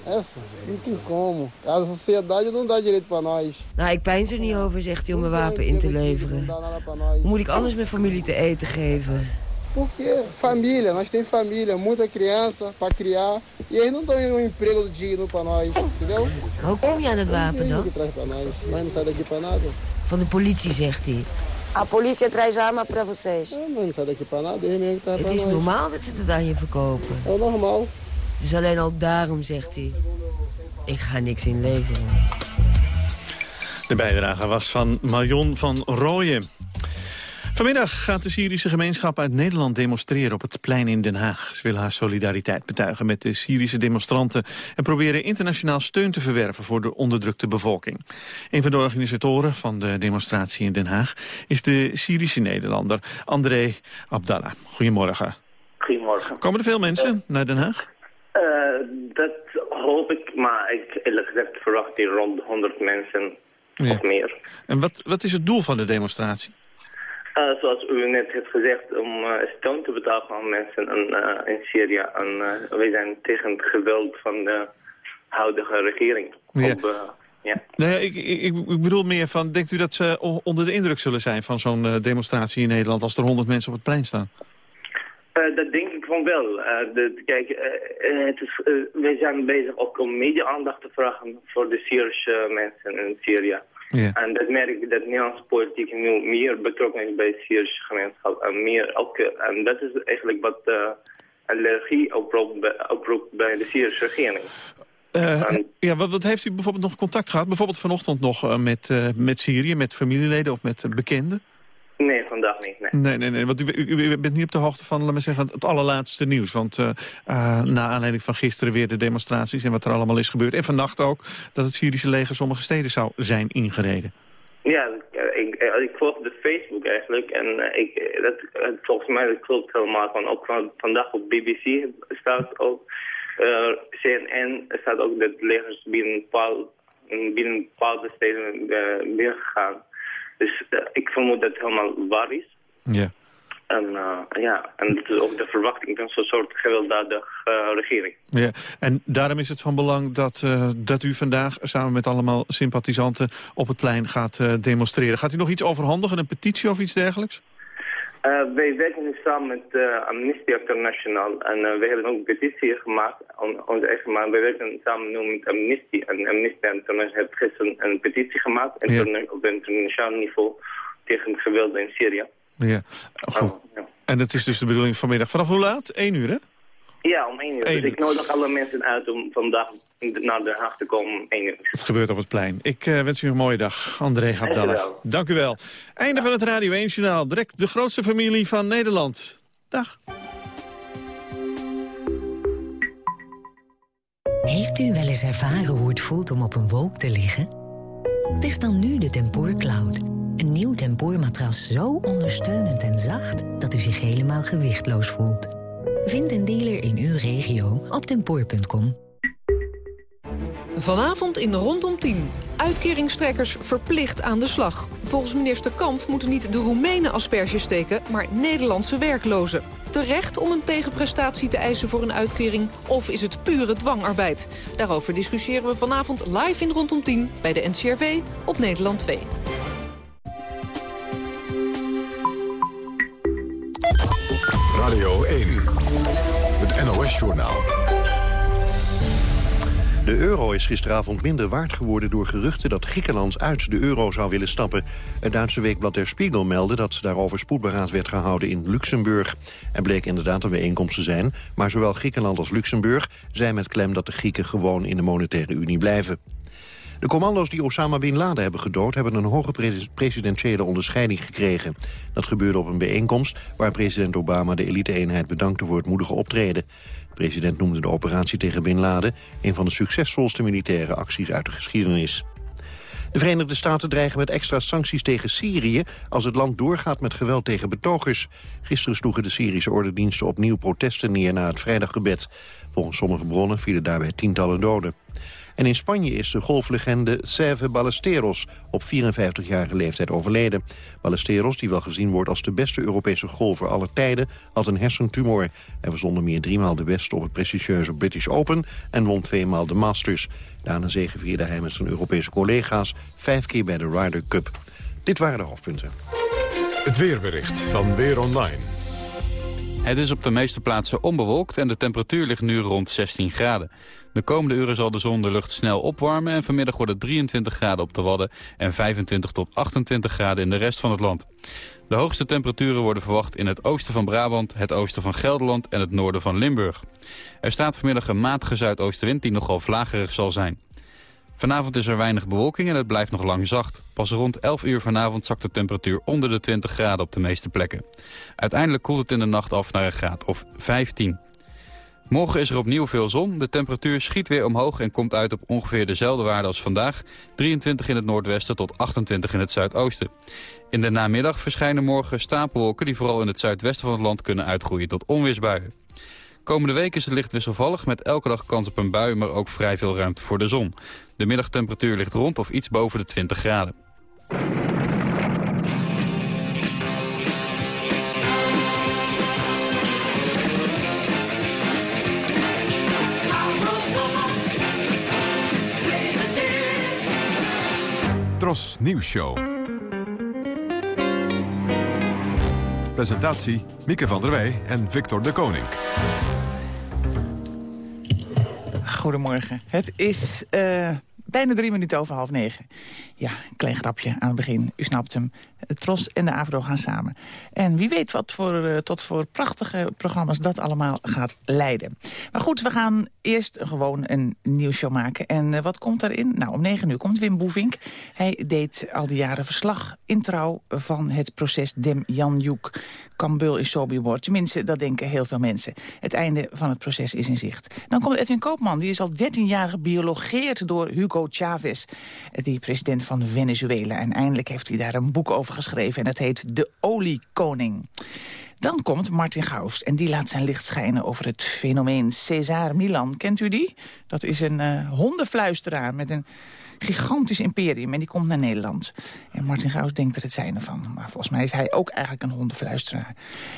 Speaker 14: Essa? Não tem como. A sociedade não dá direito pra nós.
Speaker 11: Nou, ik pijn er niet over, zegt hij, om mijn wapen in te leveren. Hoe moet ik anders mijn familie te eten geven?
Speaker 14: Porque família, nós temos família, muita criança para criar. E eles não dão um emprego digno para nós, entendeu?
Speaker 11: Maar hoe kom je aan het wapen dan?
Speaker 14: nós. Não sai daqui para nada.
Speaker 11: Van de politie, zegt hij. A polícia traz arma para vocês.
Speaker 14: Não sai daqui para nada, eles mesmo que traz
Speaker 11: Het
Speaker 14: para
Speaker 11: is normaal dat ze het aan je verkopen.
Speaker 14: É normal.
Speaker 11: Dus alleen al daarom, zegt hij. Ik ga niks inleveren.
Speaker 6: De bijdrage was van Marion van Rooyen. Vanmiddag gaat de Syrische gemeenschap uit Nederland demonstreren op het plein in Den Haag. Ze willen haar solidariteit betuigen met de Syrische demonstranten... en proberen internationaal steun te verwerven voor de onderdrukte bevolking. Een van de organisatoren van de demonstratie in Den Haag... is de Syrische Nederlander André Abdallah. Goedemorgen.
Speaker 15: Goedemorgen.
Speaker 6: Komen er veel mensen naar Den Haag?
Speaker 15: Eh, dat hoop ik, maar ik eerlijk gezegd verwacht hier rond 100 mensen
Speaker 6: Ja.
Speaker 15: of meer.
Speaker 6: En wat, wat is het doel van de demonstratie?
Speaker 15: Eh, zoals u net heeft gezegd, om eh, steun te betalen aan mensen in, eh, in Syrië. En wij zijn tegen het geweld van de huidige regering.
Speaker 6: Ja.
Speaker 15: Op, ja.
Speaker 6: Nou ja, ik, ik, ik bedoel meer van, denkt u dat ze onder de indruk zullen zijn van zo'n demonstratie in Nederland als er 100 mensen op het plein staan?
Speaker 15: Dat denk ik van wel. De, kijk, het is, wij zijn bezig ook om media-aandacht te vragen voor de Syrische mensen in Syrië.
Speaker 6: Ja.
Speaker 15: En dat merk ik dat Nederlandse politiek nu meer betrokken is bij de Syrische gemeenschap. En, meer ook, eh, en dat is eigenlijk wat uh, allergie oproept bij, de Syrische regering.
Speaker 6: Eh, ja, wat, wat heeft u bijvoorbeeld nog contact gehad? Bijvoorbeeld vanochtend nog eh, met, eh, met Syrië, met familieleden of met eh, bekenden?
Speaker 15: Nee, vandaag niet. Nee.
Speaker 6: Nee, nee, nee. Want u, u, u bent niet op de hoogte van, laat me zeggen, het allerlaatste nieuws. Want uh, uh, na aanleiding van gisteren weer de demonstraties en wat er allemaal is gebeurd. En vannacht ook dat het Syrische leger sommige steden zou zijn ingereden.
Speaker 15: Ja, ik, ik volg de Facebook eigenlijk. En ik, dat, volgens mij dat klopt helemaal. Van, ook van, vandaag op BBC staat ook... Uh, CNN staat ook dat legers binnen bepaalde, binnen bepaalde steden binnengegaan. Dus uh, ik vermoed dat het helemaal waar is.
Speaker 6: Ja.
Speaker 15: En uh, ja, en dat is ook de verwachting van zo'n soort gewelddadige uh, regering.
Speaker 6: Ja, en daarom is het van belang dat, dat u vandaag samen met allemaal sympathisanten op het plein gaat demonstreren. Gaat u nog iets overhandigen, een petitie of iets dergelijks?
Speaker 15: Uh, wij werken nu samen met uh, Amnesty International en uh, wij hebben ook een petitie gemaakt, on, onze eigen, maar wij werken samen nu met Amnesty. En Amnesty International heeft gisteren een petitie gemaakt interna ja. op internationaal niveau tegen het geweld in Syrië.
Speaker 6: Ja, goed. Oh, ja. En dat is dus de bedoeling vanmiddag. Vanaf hoe laat? Eén uur, hè?
Speaker 15: Ja, om één uur.
Speaker 6: 1
Speaker 15: dus ik nodig alle mensen uit om vandaag naar Den Haag te komen om één uur.
Speaker 6: Het gebeurt op het plein. Ik uh, wens u een mooie dag, André Abdallah. Dank u wel. Einde van het Radio 1 Journaal. Direct de grootste familie van Nederland. Dag.
Speaker 16: Heeft u wel eens ervaren hoe het voelt om op een wolk te liggen? Test dan nu de Tempoor Cloud. Een Een nieuw tempoormatras zo ondersteunend en zacht... dat u zich helemaal gewichtloos voelt. Vind een dealer in uw regio op tempoor.com.
Speaker 17: Vanavond in Rondom 10. Uitkeringstrekkers verplicht aan de slag. Volgens minister Kamp moeten niet de Roemenen asperges steken... maar Nederlandse werklozen. Terecht om een tegenprestatie te eisen voor een uitkering... of is het pure dwangarbeid? Daarover discussiëren we vanavond live in Rondom 10... bij de NCRV op Nederland 2.
Speaker 1: Radio 1, het NOS-journaal.
Speaker 2: De euro is gisteravond minder waard geworden door geruchten dat Griekenland uit de euro zou willen stappen. Het Duitse weekblad Der Spiegel meldde dat daarover spoedberaad werd gehouden in Luxemburg. Er bleek inderdaad een bijeenkomst te zijn, maar zowel Griekenland als Luxemburg zijn met klem dat de Grieken gewoon in de monetaire unie blijven. De commando's die Osama Bin Laden hebben gedood... hebben een hoge presidentiële onderscheiding gekregen. Dat gebeurde op een bijeenkomst waar president Obama de elite-eenheid bedankte voor het moedige optreden. De president noemde de operatie tegen Bin Laden... een van de succesvolste militaire acties uit de geschiedenis. De Verenigde Staten dreigen met extra sancties tegen Syrië... als het land doorgaat met geweld tegen betogers. Gisteren sloegen de Syrische ordendiensten opnieuw protesten neer na het vrijdaggebed. Volgens sommige bronnen vielen daarbij tientallen doden. En in Spanje is de golflegende Seve Ballesteros op 54-jarige leeftijd overleden. Ballesteros, die wel gezien wordt als de beste Europese golfer aller tijden, had een hersentumor. Hij was onder meer driemaal de beste op het prestigieuze British Open en won tweemaal de Masters. Daarna zegevierde hij met zijn Europese collega's vijf keer bij de Ryder Cup. Dit waren de hoofdpunten.
Speaker 1: Het weerbericht van Weer Online.
Speaker 18: Het is op de meeste plaatsen onbewolkt en de temperatuur ligt nu rond 16 graden. De komende uren zal de zon de lucht snel opwarmen... en vanmiddag worden 23 graden op de Wadden... en 25 tot 28 graden in de rest van het land. De hoogste temperaturen worden verwacht in het oosten van Brabant... het oosten van Gelderland en het noorden van Limburg. Er staat vanmiddag een matige zuidoostenwind die nogal vlagerig zal zijn. Vanavond is er weinig bewolking en het blijft nog lang zacht. Pas rond 11 uur vanavond zakt de temperatuur onder de 20 graden op de meeste plekken. Uiteindelijk koelt het in de nacht af naar een graad of 15. Morgen is er opnieuw veel zon. De temperatuur schiet weer omhoog en komt uit op ongeveer dezelfde waarde als vandaag. 23 in het noordwesten tot 28 in het zuidoosten. In de namiddag verschijnen morgen stapelwolken die vooral in het zuidwesten van het land kunnen uitgroeien tot onweersbuien. Komende week is het licht wisselvallig met elke dag kans op een bui, maar ook vrij veel ruimte voor de zon. De middagtemperatuur ligt rond of iets boven de 20 graden.
Speaker 1: Tros Nieuws Show. Presentatie Mieke van der Wij en Victor de Koning.
Speaker 19: Goedemorgen. Het is uh, bijna drie minuten over half negen. Ja, klein grapje aan het begin. U snapt hem. Het Tros en de AVRO gaan samen. En wie weet wat voor, uh, tot voor prachtige programma's dat allemaal gaat leiden. Maar goed, we gaan eerst gewoon een nieuwsshow maken. En uh, wat komt daarin? Nou, om negen uur komt Wim Boevink. Hij deed al die jaren verslag in trouw van het proces Dem Jan Joek. Kambul in Sobibor. Tenminste, dat denken heel veel mensen. Het einde van het proces is in zicht. Dan komt Edwin Koopman. Die is al 13 jaar gebiologeerd door Hugo Chavez. Die president van Venezuela. En eindelijk heeft hij daar een boek over geschreven. En het heet De Oliekoning. Dan komt Martin Gaust en die laat zijn licht schijnen over het fenomeen César Milan. Kent u die? Dat is een uh, hondenfluisteraar met een gigantisch imperium. En die komt naar Nederland. En Martin Gauws denkt er het zijn ervan. Maar volgens mij is hij ook eigenlijk een hondenfluisteraar.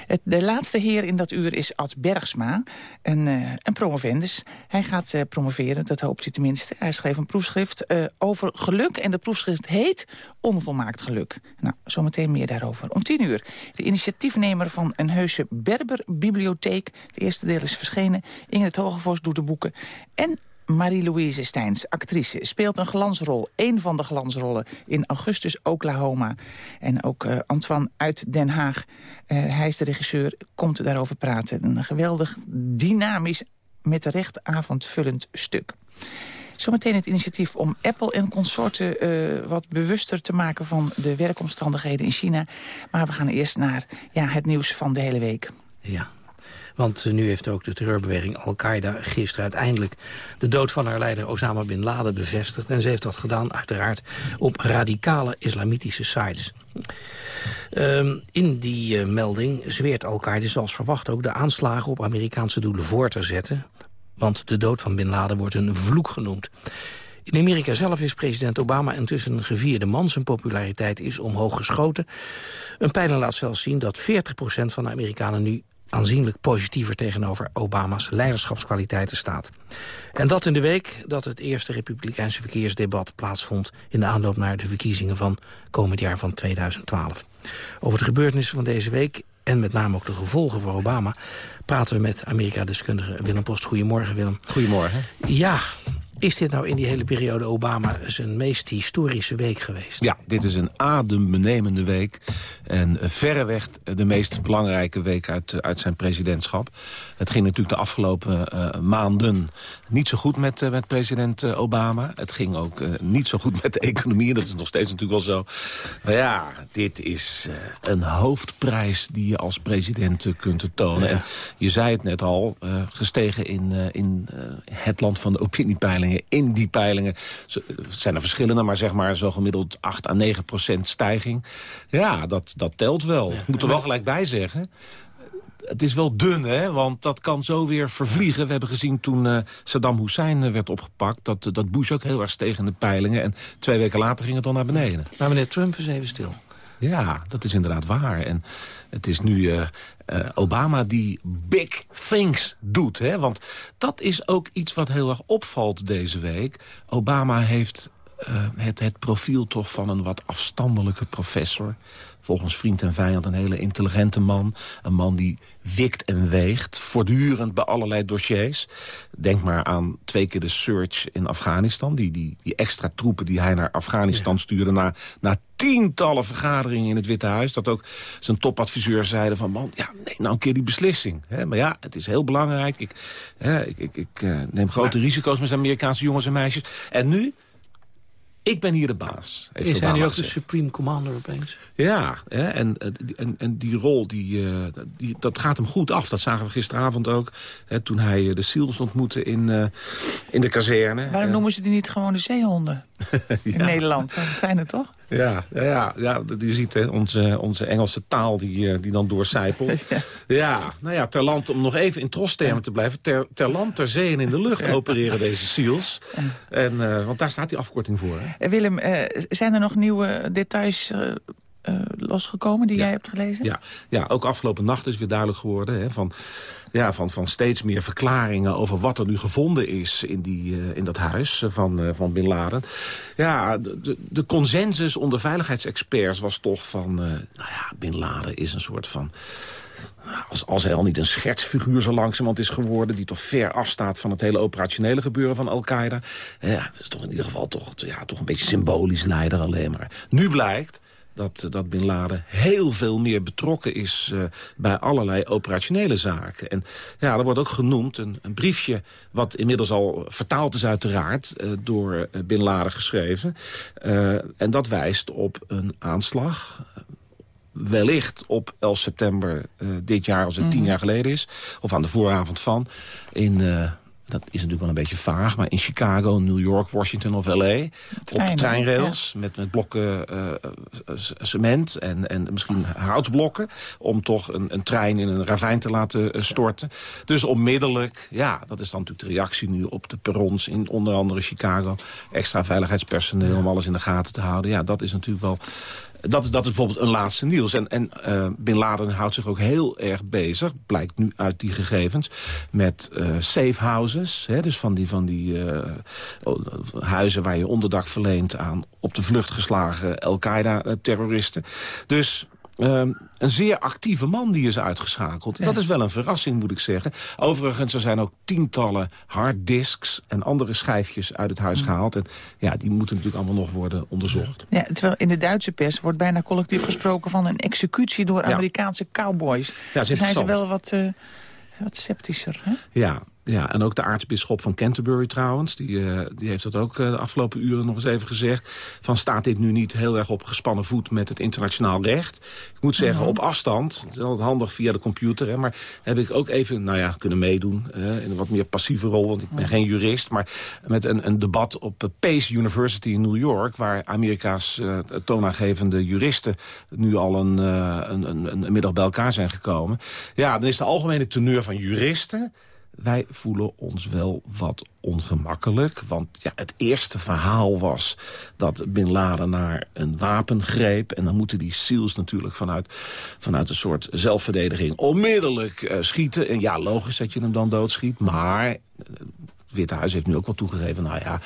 Speaker 19: Het, de laatste heer in dat uur is Ad Bergsma. Een, uh, een promovendus. Hij gaat uh, promoveren, dat hoopt hij tenminste. Hij schreef een proefschrift uh, over geluk. En de proefschrift heet Onvolmaakt Geluk. Nou, zometeen meer daarover. Om tien uur. De initiatiefnemer van een heuse Berber-bibliotheek. Het eerste deel is verschenen. Ingrid Hogevos doet de boeken. En Marie-Louise Steins, actrice, speelt een glansrol. Een van de glansrollen in Augustus, Oklahoma. En ook uh, Antoine uit Den Haag, uh, hij is de regisseur, komt daarover praten. Een geweldig, dynamisch, met recht avondvullend stuk. Zometeen het initiatief om Apple en consorten uh, wat bewuster te maken van de werkomstandigheden in China. Maar we gaan eerst naar ja, het nieuws van de hele week.
Speaker 20: Ja, Want nu heeft ook de terreurbeweging Al-Qaeda gisteren uiteindelijk de dood van haar leider Osama Bin Laden bevestigd. En ze heeft dat gedaan uiteraard op radicale islamitische sites. Ehm, in die melding zweert Al-Qaeda zoals verwacht ook de aanslagen op Amerikaanse doelen voor te zetten. Want de dood van Bin Laden wordt een vloek genoemd. In Amerika zelf is president Obama intussen een gevierde man. Zijn populariteit is omhoog geschoten. Een peiling laat zelfs zien dat 40% van de Amerikanen nu aanzienlijk positiever tegenover Obama's leiderschapskwaliteiten staat. En dat in de week dat het eerste republikeinse verkeersdebat plaatsvond... in de aanloop naar de verkiezingen van komend jaar van 2012. Over de gebeurtenissen van deze week en met name ook de gevolgen voor Obama... praten we met Amerika-deskundige Willem Post. Goedemorgen, Willem.
Speaker 21: Goedemorgen.
Speaker 20: Ja, is dit nou in die hele periode Obama zijn meest historische week geweest?
Speaker 21: Ja, dit is een adembenemende week. En verreweg de meest belangrijke week uit, uit zijn presidentschap. Het ging natuurlijk de afgelopen uh, maanden niet zo goed met, uh, met president uh, Obama. Het ging ook niet zo goed met de economie. Dat is nog steeds natuurlijk wel zo. Maar ja, dit is een hoofdprijs die je als president kunt tonen. Ja. En je zei het net al, gestegen in, in het land van de in die peilingen zijn er verschillende, maar zeg maar zo gemiddeld 8 à 9 procent stijging. Ja, dat, dat telt wel. Ik moet er wel gelijk bij zeggen het is wel dun, hè? want dat kan zo weer vervliegen. We hebben gezien toen uh, Saddam Hussein uh, werd opgepakt... Dat, dat Bush ook heel erg steeg in de peilingen. En twee weken later ging het dan naar beneden.
Speaker 20: Maar meneer Trump is even stil.
Speaker 21: Ja, dat is inderdaad waar. En het is nu uh, uh, Obama die big things doet. Hè? Want dat is ook iets wat heel erg opvalt deze week. Obama heeft uh, het, het profiel toch van een wat afstandelijke professor volgens vriend en vijand een hele intelligente man. Een man die wikt en weegt, voortdurend bij allerlei dossiers. Denk maar aan twee keer de search in Afghanistan. Die, die, die extra troepen die hij naar Afghanistan ja. stuurde... Na, na tientallen vergaderingen in het Witte Huis. Dat ook zijn topadviseurs zeiden van... man, ja, neem nou een keer die beslissing. Maar ja, het is heel belangrijk. Ik, ik, ik, ik uh, neem grote maar... risico's met Amerikaanse jongens en meisjes. En nu ik ben hier de baas.
Speaker 20: Is hij nu ook de supreme commander opeens?
Speaker 21: Ja, hè, en, en, en die rol, die, uh, die, dat gaat hem goed af. Dat zagen we gisteravond ook, hè, toen hij de SEALs ontmoette in, uh, in de kazerne.
Speaker 19: Waarom noemen ze die niet gewoon de zeehonden? in ja. Nederland, dat zijn het toch?
Speaker 21: Ja, ja, ja, je ziet hè, onze, onze Engelse taal die, die dan doorcijpelt. ja. ja, nou ja, ter land, om nog even in trostermen te blijven... ter, ter land, ter zee en in de lucht opereren deze SEALs. En, uh, want daar staat die afkorting voor. Hè?
Speaker 19: Willem, uh, zijn er nog nieuwe details... Uh, losgekomen die
Speaker 21: ja.
Speaker 19: jij hebt gelezen?
Speaker 21: Ja. ja, ook afgelopen nacht is weer duidelijk geworden... Hè, van, ja, van, van steeds meer verklaringen over wat er nu gevonden is... in, die, uh, in dat huis van, uh, van Bin Laden. Ja, de, de, de consensus onder veiligheidsexperts was toch van... nou ja, Bin Laden is een soort van... Als, als hij al niet een schertsfiguur zo langzamerhand is geworden... die toch ver afstaat van het hele operationele gebeuren van Al-Qaeda. Ja, dat is toch in ieder geval toch, ja, toch een beetje symbolisch leider alleen maar. Nu blijkt dat, dat Bin Laden heel veel meer betrokken is uh, bij allerlei operationele zaken. En ja, er wordt ook genoemd een, een briefje wat inmiddels al vertaald is uiteraard uh, door uh, Bin Laden geschreven. en dat wijst op een aanslag wellicht op 11 september uh, dit jaar, als het mm. tien jaar geleden is. Of aan de vooravond van. In, uh, dat is natuurlijk wel een beetje vaag, maar in Chicago, New York, Washington of L.A. Treinen, op treinrails ja. met, met blokken uh, cement en, en misschien houtblokken... om toch een, een trein in een ravijn te laten storten. Dus onmiddellijk, ja, dat is dan natuurlijk de reactie nu op de perrons... in onder andere Chicago, extra veiligheidspersoneel om alles in de gaten te houden. Ja, dat is natuurlijk wel dat, dat is bijvoorbeeld een laatste nieuws. En, en uh, Bin Laden houdt zich ook heel erg bezig, blijkt nu uit die gegevens... met uh, safe houses, hè, dus van die, van die uh, huizen waar je onderdak verleent... aan op de vlucht geslagen Al-Qaeda-terroristen. Dus Um, een zeer actieve man die is uitgeschakeld. Ja. Dat is wel een verrassing, moet ik zeggen. Overigens, er zijn ook tientallen harddisks en andere schijfjes uit het huis gehaald. En ja, die moeten natuurlijk allemaal nog worden onderzocht.
Speaker 19: Ja, terwijl in de Duitse pers wordt bijna collectief gesproken van een executie door Amerikaanse ja. cowboys. Ja, zijn ze wel wat, uh, wat sceptischer, hè?
Speaker 21: Ja, Ja, en ook de aartsbisschop van Canterbury trouwens. Die, uh, die heeft dat ook uh, de afgelopen uren nog eens even gezegd. Van staat dit nu niet heel erg op gespannen voet met het internationaal recht? Ik moet zeggen, op afstand, dat is altijd handig via de computer. Hè, maar heb ik ook even nou ja, kunnen meedoen uh, in een wat meer passieve rol. Want ik ben geen jurist. Maar met een, een debat op Pace University in New York... waar Amerika's toonaangevende juristen nu al een, een, een, een middag bij elkaar zijn gekomen. Ja, dan is de algemene teneur van juristen wij voelen ons wel wat ongemakkelijk. Want ja, het eerste verhaal was dat Bin Laden naar een wapen greep. En dan moeten die SEALs natuurlijk vanuit, vanuit een soort zelfverdediging onmiddellijk uh, schieten. En ja, logisch dat je hem dan doodschiet. Maar het Witte Huis heeft nu ook wel toegegeven... nou ja,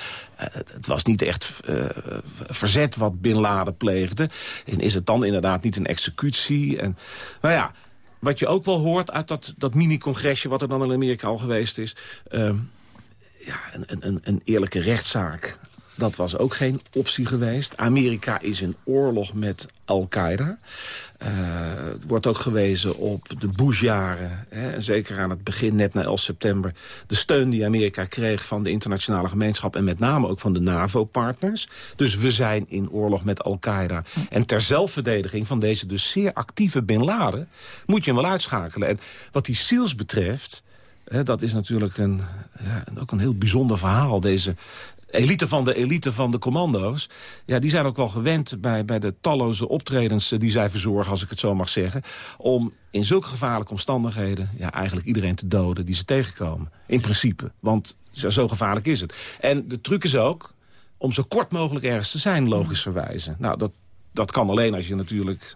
Speaker 21: het was niet echt verzet wat Bin Laden pleegde. En is het dan inderdaad niet een executie? En, nou ja, wat je ook wel hoort uit dat, dat mini-congresje... wat er dan in Amerika al geweest is... Uh, ja, een, een, een eerlijke rechtszaak dat was ook geen optie geweest. Amerika is in oorlog met Al-Qaeda. Uh, het wordt ook gewezen op de Bush-jaren. Zeker aan het begin, net na 11 september. De steun die Amerika kreeg van de internationale gemeenschap... en met name ook van de NAVO-partners. Dus we zijn in oorlog met Al-Qaeda. En ter zelfverdediging van deze dus zeer actieve Bin Laden... moet je hem wel uitschakelen. En wat die SEALs betreft... dat is natuurlijk een, ja, ook een heel bijzonder verhaal. Deze elite van de elite van de commando's... Ja, die zijn ook wel gewend bij, bij de talloze optredens die zij verzorgen... als ik het zo mag zeggen... om in zulke gevaarlijke omstandigheden... Ja, eigenlijk iedereen te doden die ze tegenkomen. In principe. Want zo gevaarlijk is het. En de truc is ook om zo kort mogelijk ergens te zijn, logischerwijze. Nou, dat, dat kan alleen als je natuurlijk...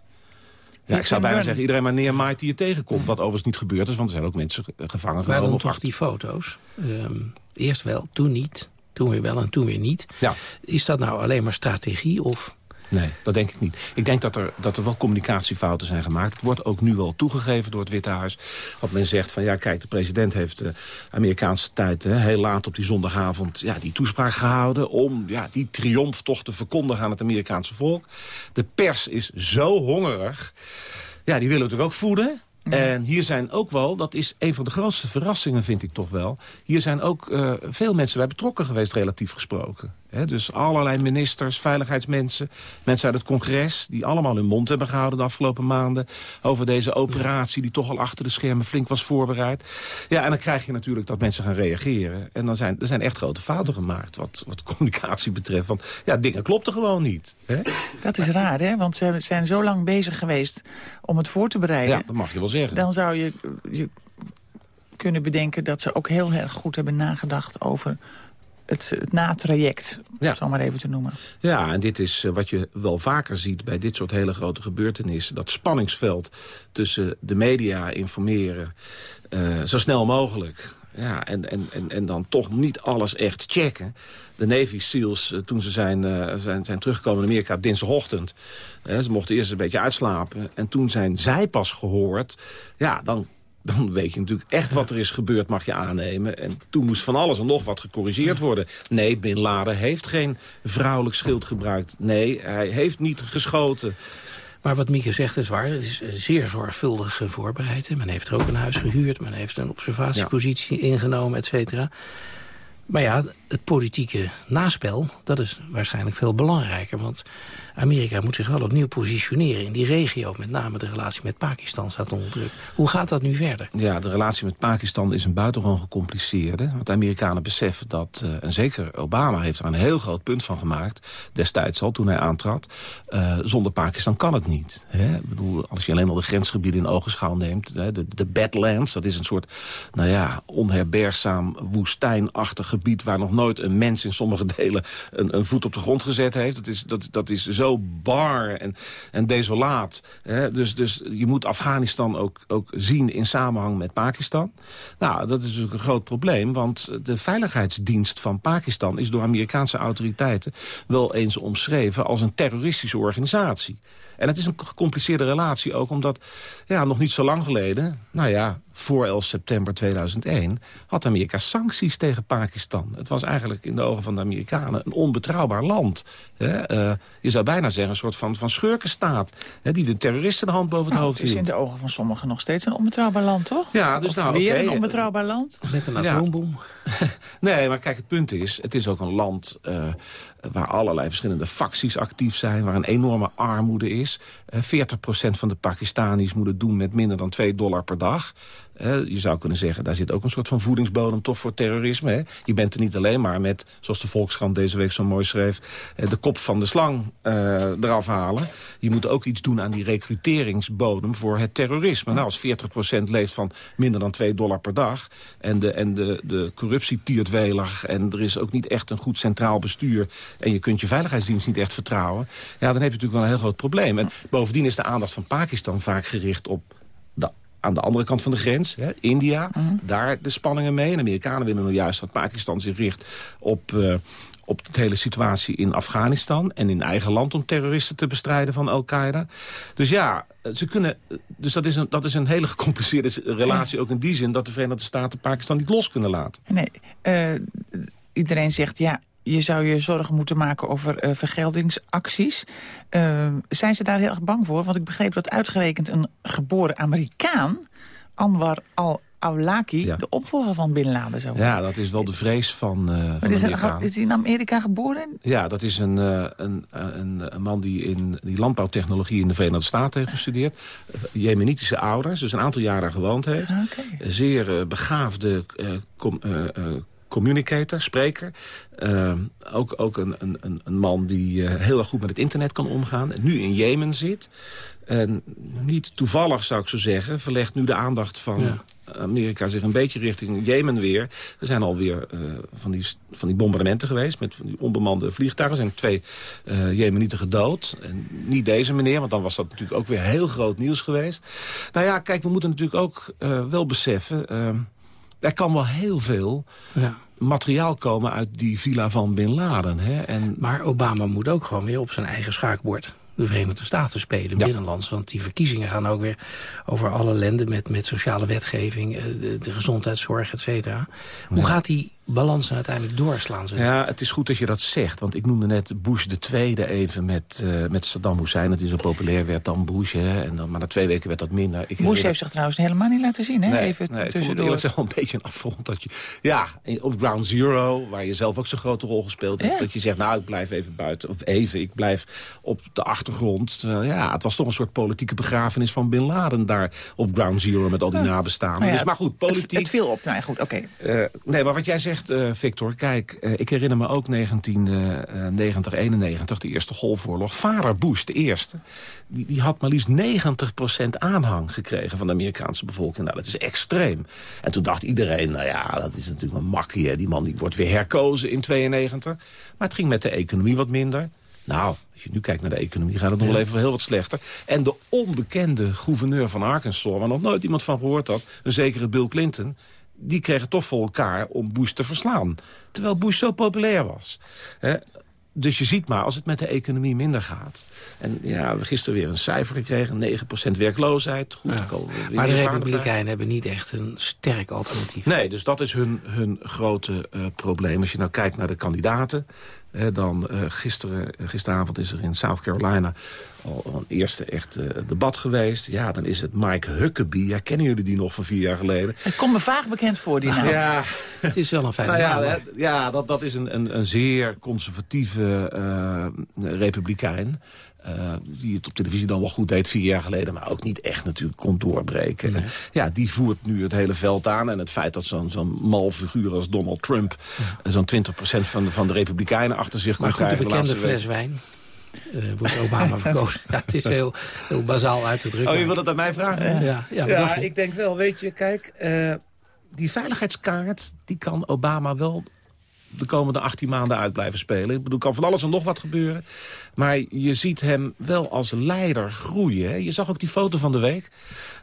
Speaker 21: Ja, ik zou bijna zeggen, iedereen maar neermaait die je tegenkomt. Wat overigens niet gebeurd is, want er zijn ook mensen gevangen
Speaker 20: genomen. Maar dan toch die foto's? Um, eerst wel, toen niet. Toen weer wel en toen weer niet. Ja. Is dat nou alleen maar strategie of...
Speaker 21: Nee, dat denk ik niet. Ik denk dat er, dat er wel communicatiefouten zijn gemaakt. Het wordt ook nu wel toegegeven door het Witte Huis. Wat men zegt van, ja kijk, de president heeft de Amerikaanse tijd... Hè, heel laat op die zondagavond ja, die toespraak gehouden... om ja, die triomf toch te verkondigen aan het Amerikaanse volk. De pers is zo hongerig. Ja, die willen we natuurlijk ook voeden. En hier zijn ook wel, dat is een van de grootste verrassingen vind ik toch wel... hier zijn ook uh, veel mensen bij betrokken geweest, relatief gesproken dus allerlei ministers, veiligheidsmensen, mensen uit het congres... die allemaal hun mond hebben gehouden de afgelopen maanden... over deze operatie die toch al achter de schermen flink was voorbereid. Ja, en dan krijg je natuurlijk dat mensen gaan reageren. En dan zijn er zijn echt grote fouten gemaakt wat, wat communicatie betreft. Want ja, dingen klopten gewoon niet.
Speaker 19: Dat is raar, hè? Want ze zijn zo lang bezig geweest om het voor te bereiden.
Speaker 21: Ja, dat mag je wel zeggen.
Speaker 19: Dan zou je, je kunnen bedenken dat ze ook heel erg goed hebben nagedacht over het, het natraject, ja. zal maar even te noemen.
Speaker 21: Ja, en dit is eh, wat je wel vaker ziet bij dit soort hele grote gebeurtenissen. Dat spanningsveld tussen de media informeren, uh, zo snel mogelijk. Ja, en, en, en, en dan toch niet alles echt checken. De Navy SEALs, uh, toen ze zijn, uh, zijn, zijn teruggekomen in Amerika dinsdagochtend... ze mochten eerst een beetje uitslapen. En toen zijn zij pas gehoord... ja, dan dan weet je natuurlijk echt wat er is gebeurd, mag je aannemen. En toen moest van alles en nog wat gecorrigeerd worden. Nee, Bin Laden heeft geen vrouwelijk schild gebruikt. Nee, hij heeft niet geschoten.
Speaker 20: Maar wat Mieke zegt is waar. Het is zeer zorgvuldig voorbereid. Men heeft er ook een huis gehuurd. Men heeft een observatiepositie ingenomen, et cetera. Maar ja, het politieke naspel, dat is waarschijnlijk veel belangrijker. Want Amerika moet zich wel opnieuw positioneren in die regio. Met name de relatie met Pakistan staat onder druk. Hoe gaat dat nu verder?
Speaker 21: Ja, de relatie met Pakistan is een buitengewoon gecompliceerde. Want de Amerikanen beseffen dat, uh, en zeker Obama heeft er een heel groot punt van gemaakt... destijds al, toen hij aantrad. Uh, zonder Pakistan kan het niet. Hè? Ik bedoel, als je alleen al de grensgebieden in ogenschouw neemt... Hè, de, de Badlands, dat is een soort, nou ja, onherbergzaam, woestijnachtig gebied... waar nog nooit een mens in sommige delen een, een voet op de grond gezet heeft. Dat is, dat, dat is zo bar en, en desolaat. Hè? Dus, dus je moet Afghanistan ook, ook zien in samenhang met Pakistan. Nou, dat is natuurlijk een groot probleem, want de veiligheidsdienst van Pakistan... is door Amerikaanse autoriteiten wel eens omschreven als een terroristische organisatie. En het is een gecompliceerde relatie ook, omdat ja, nog niet zo lang geleden... nou ja, voor 11 september 2001... had Amerika sancties tegen Pakistan. Het was eigenlijk in de ogen van de Amerikanen een onbetrouwbaar land. Uh, je zou bijna zeggen een soort van, van schurkenstaat... Hè, die de terroristen de hand boven het
Speaker 19: nou,
Speaker 21: hoofd
Speaker 19: hield. Het is in de ogen van sommigen nog steeds een onbetrouwbaar land, toch?
Speaker 21: Ja, dus
Speaker 19: of
Speaker 21: nou,
Speaker 19: weer
Speaker 21: okay.
Speaker 19: een onbetrouwbaar land?
Speaker 20: Met een atoombom.
Speaker 21: Ja. nee, maar kijk, het punt is... het is ook een land uh, waar allerlei verschillende facties actief zijn... waar een enorme armoede is. Uh, 40% van de Pakistanis moet het doen met minder dan 2 dollar per dag. Je zou kunnen zeggen, daar zit ook een soort van voedingsbodem toch voor terrorisme. Hè? Je bent er niet alleen maar met, zoals de Volkskrant deze week zo mooi schreef... De kop van de slang uh, eraf halen. Je moet ook iets doen aan die recruteringsbodem voor het terrorisme. Nou, als 40% leeft van minder dan 2 dollar per dag... en de, en de, de corruptie tiert welig en er is ook niet echt een goed centraal bestuur... en je kunt je veiligheidsdienst niet echt vertrouwen... ja, dan heb je natuurlijk wel een heel groot probleem. En bovendien is de aandacht van Pakistan vaak gericht op aan de andere kant van de grens, hè, India, uh -huh. daar de spanningen mee. En de Amerikanen willen nou juist dat Pakistan zich richt op, uh, op de hele situatie in Afghanistan... en in eigen land om terroristen te bestrijden van Al-Qaeda. Dus ja, ze kunnen, dus dat is, een, dat is een hele gecompliceerde relatie... Ook in die zin dat de Verenigde Staten Pakistan niet los kunnen laten.
Speaker 19: Nee, uh, iedereen zegt ja, je zou je zorgen moeten maken over uh, vergeldingsacties. Uh, zijn ze daar heel erg bang voor? Want ik begreep dat uitgerekend een geboren Amerikaan... Anwar al-Awlaki, ja. de opvolger van Bin Laden zou worden.
Speaker 21: Ja, dat is wel de vrees van, uh, van
Speaker 19: is,
Speaker 21: Amerikaan.
Speaker 19: is hij in Amerika geboren?
Speaker 21: Ja, dat is een, een, een, een, man die in die landbouwtechnologie in de Verenigde Staten heeft gestudeerd. Jemenitische ouders, dus een aantal jaren gewoond heeft.
Speaker 19: Okay.
Speaker 21: Zeer begaafde com, communicator, spreker. Uh, ook ook een, een, een man die uh, heel erg goed met het internet kan omgaan. Nu in Jemen zit. En niet toevallig, zou ik zo zeggen, verlegt nu de aandacht van ja. Amerika zich een beetje richting Jemen weer. Er zijn alweer uh, van, die, van die bombardementen geweest met die onbemande vliegtuigen. Er zijn twee uh, Jemenieten gedood. En niet deze meneer, want dan was dat natuurlijk ook weer heel groot nieuws geweest. Nou ja, kijk, we moeten natuurlijk ook uh, wel beseffen... er kan wel heel veel... Ja materiaal komen uit die villa van Bin Laden. Hè? En...
Speaker 20: Maar Obama moet ook gewoon weer op zijn eigen schaakbord de Verenigde Staten spelen, ja. binnenlands. Want die verkiezingen gaan ook weer over alle landen met, met sociale wetgeving, de, de gezondheidszorg, et cetera. Hoe ja. gaat die balans uiteindelijk doorslaan? Zeg?
Speaker 21: Ja, het is goed dat je dat zegt. Want ik noemde net Bush de tweede even met, uh, met Saddam Hussein. Dat hij zo populair werd dan Bush. Hè, en dan, maar na twee weken werd dat minder. Ik
Speaker 19: Bush heeft zich trouwens helemaal niet laten zien. Hè?
Speaker 21: Nee,
Speaker 19: even
Speaker 21: nee, tussendoor. Het wel een beetje een affront. Dat je, ja, op Ground Zero, waar je zelf ook zo'n grote rol gespeeld hebt. Ja. Dat je zegt, nou, ik blijf even buiten. Of even, ik blijf op de achtergrond. Uh, ja, het was toch een soort politieke begrafenis van Bin Laden daar op Ground Zero met al die ja. nabestaanden.
Speaker 19: Nou
Speaker 21: ja, dus, maar goed, politiek...
Speaker 19: Het, het viel op, nou goed, oké.
Speaker 21: Okay. Uh, nee, maar wat jij zegt, uh, Victor, kijk, uh, ik herinner me ook 1990, 91, de Eerste Golfoorlog. Vader Bush, de eerste, die, die had maar liefst 90% aanhang gekregen van de Amerikaanse bevolking. Nou, dat is extreem. En toen dacht iedereen, nou ja, dat is natuurlijk een makkie. Hè? Die man die wordt weer herkozen in 92. Maar het ging met de economie wat minder. Nou, als je nu kijkt naar de economie, gaat het nog wel even heel wat slechter. En de onbekende gouverneur van Arkansas, waar nog nooit iemand van gehoord had... een zekere Bill Clinton, die kregen toch voor elkaar om Bush te verslaan. Terwijl Bush zo populair was. He, dus je ziet maar, als het met de economie minder gaat... en ja, we hebben gisteren weer een cijfer gekregen, 9% werkloosheid. Goed,
Speaker 20: ja. Maar de Republikeinen hebben niet echt een sterk alternatief.
Speaker 21: Nee, dus dat is hun, hun grote uh, probleem. Als je nou kijkt naar de kandidaten... Eh, dan uh, gisteren, gisteravond is er in South Carolina al een eerste echt uh, debat geweest. Ja, dan is het Mike Huckabee. Ja, kennen jullie die nog van vier jaar geleden?
Speaker 19: Het komt me vaag bekend voor, die naam.
Speaker 21: Ja,
Speaker 20: het is wel een fijne
Speaker 21: nou ja,
Speaker 20: naam.
Speaker 21: Ja, dat, dat is een, een, een zeer conservatieve republikein. Uh, die het op televisie dan wel goed deed vier jaar geleden... maar ook niet echt natuurlijk kon doorbreken. Nee. Ja, die voert nu het hele veld aan. En het feit dat zo'n zo'n mal figuur als Donald Trump... Ja. zo'n 20% van de, van de republikeinen achter zich
Speaker 20: maar
Speaker 21: kon
Speaker 20: goed,
Speaker 21: krijgen.
Speaker 20: de bekende fles wijn... Uh, wordt Obama verkozen. ja, het is heel, heel bazaal uit te drukken.
Speaker 21: Oh, je wil het aan mij vragen?
Speaker 20: Ja, ja,
Speaker 21: ja ik denk wel, weet je, kijk... Uh, die veiligheidskaart, die kan Obama wel de komende 18 maanden uit blijven spelen. Ik bedoel, kan van alles en nog wat gebeuren. Maar je ziet hem wel als leider groeien. Hè? Je zag ook die foto van de week.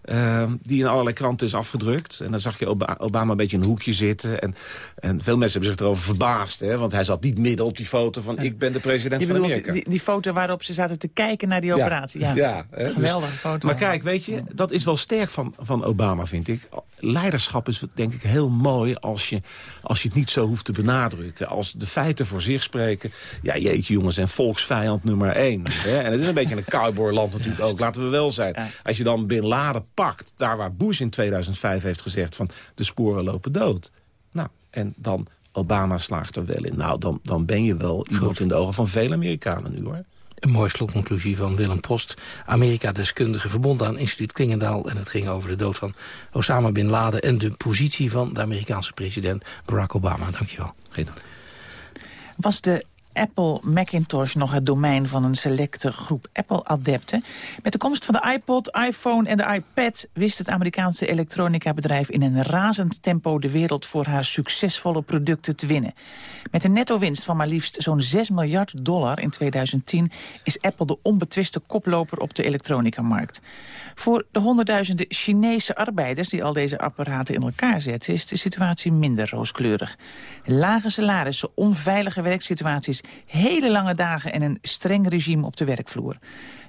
Speaker 21: Uh, die in allerlei kranten is afgedrukt. En dan zag je Obama een beetje in een hoekje zitten. En, en veel mensen hebben zich erover verbaasd. Hè? Want hij zat niet midden op die foto van... ik ben de president
Speaker 19: je
Speaker 21: van Amerika.
Speaker 19: Die, die foto waarop ze zaten te kijken naar die operatie. Ja,
Speaker 21: ja hè?
Speaker 19: geweldige dus, foto.
Speaker 21: Maar kijk, weet je, dat is wel sterk van, van Obama, vind ik. Leiderschap is denk ik heel mooi als je, als je het niet zo hoeft te benadrukken. Als de feiten voor zich spreken. Ja, jeetje jongens, en volksvijand nummer één. Hè? En het is een beetje een cowboyland natuurlijk ook, laten we wel zijn. Als je dan Bin Laden pakt, daar waar Bush in 2005 heeft gezegd... van de sporen lopen dood. Nou, en dan Obama slaagt er wel in. Nou, dan, dan ben je wel iemand in de ogen van vele Amerikanen nu, hoor.
Speaker 20: Een mooie slotconclusie van Willem Post. Amerika-deskundige verbonden aan instituut Klingendaal. En het ging over de dood van Osama Bin Laden... en de positie van de Amerikaanse president Barack Obama. Dankjewel.
Speaker 21: Geen dank.
Speaker 19: Was de Apple Macintosh nog het domein van een selecte groep Apple-adepten. Met de komst van de iPod, iPhone en de iPad... wist het Amerikaanse elektronica-bedrijf in een razend tempo... de wereld voor haar succesvolle producten te winnen. Met een netto-winst van maar liefst zo'n 6 miljard dollar in 2010... is Apple de onbetwiste koploper op de elektronica-markt. Voor de honderdduizenden Chinese arbeiders die al deze apparaten in elkaar zetten... is de situatie minder rooskleurig. Lage salarissen, onveilige werksituaties hele lange dagen en een streng regime op de werkvloer.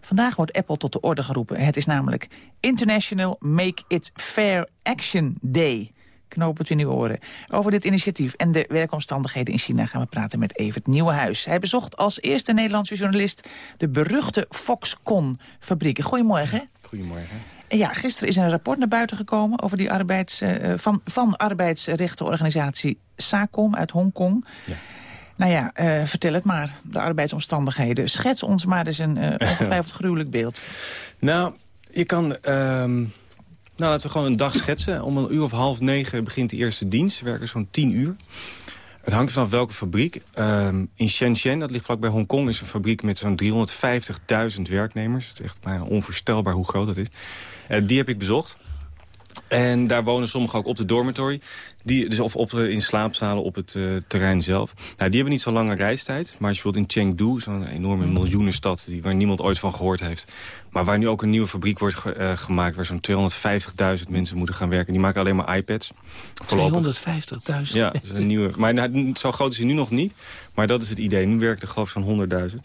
Speaker 19: Vandaag wordt Apple tot de orde geroepen. Het is namelijk International Make It Fair Action Day. Knoop het in uw oren. Over dit initiatief en de werkomstandigheden in China gaan we praten met Evert Nieuwenhuis. Hij bezocht als eerste Nederlandse journalist de beruchte Foxconn-fabrieken. Goedemorgen.
Speaker 18: Goedemorgen.
Speaker 19: Ja, gisteren is een rapport naar buiten gekomen over die arbeids, uh, van, van arbeidsrechtenorganisatie SACOM uit Hongkong. Ja. Nou ja, uh, vertel het maar, de arbeidsomstandigheden. Schets ons maar eens een uh, ongetwijfeld gruwelijk beeld.
Speaker 18: Nou, je kan... Um, nou, laten we gewoon een dag schetsen. Om een uur of half negen begint de eerste dienst. We werken zo'n tien uur. Het hangt vanaf welke fabriek. Um, in Shenzhen, dat ligt vlakbij Hongkong, is een fabriek met zo'n 350.000 werknemers. Het is echt bijna onvoorstelbaar hoe groot dat is. Uh, die heb ik bezocht. En daar wonen sommigen ook op de dormitory. Die, dus of op, in slaapzalen op het uh, terrein zelf. Nou, die hebben niet zo'n lange reistijd. Maar als je bijvoorbeeld in Chengdu, zo'n enorme miljoenenstad... Die, waar niemand ooit van gehoord heeft... maar waar nu ook een nieuwe fabriek wordt ge, uh, gemaakt... waar zo'n 250.000 mensen moeten gaan werken. Die maken alleen maar iPads.
Speaker 20: 250.000?
Speaker 18: Ja, dat is een nieuwe. Maar nou, zo groot is hij nu nog niet. Maar dat is het idee. Nu werken er geloof ik zo'n 100.000.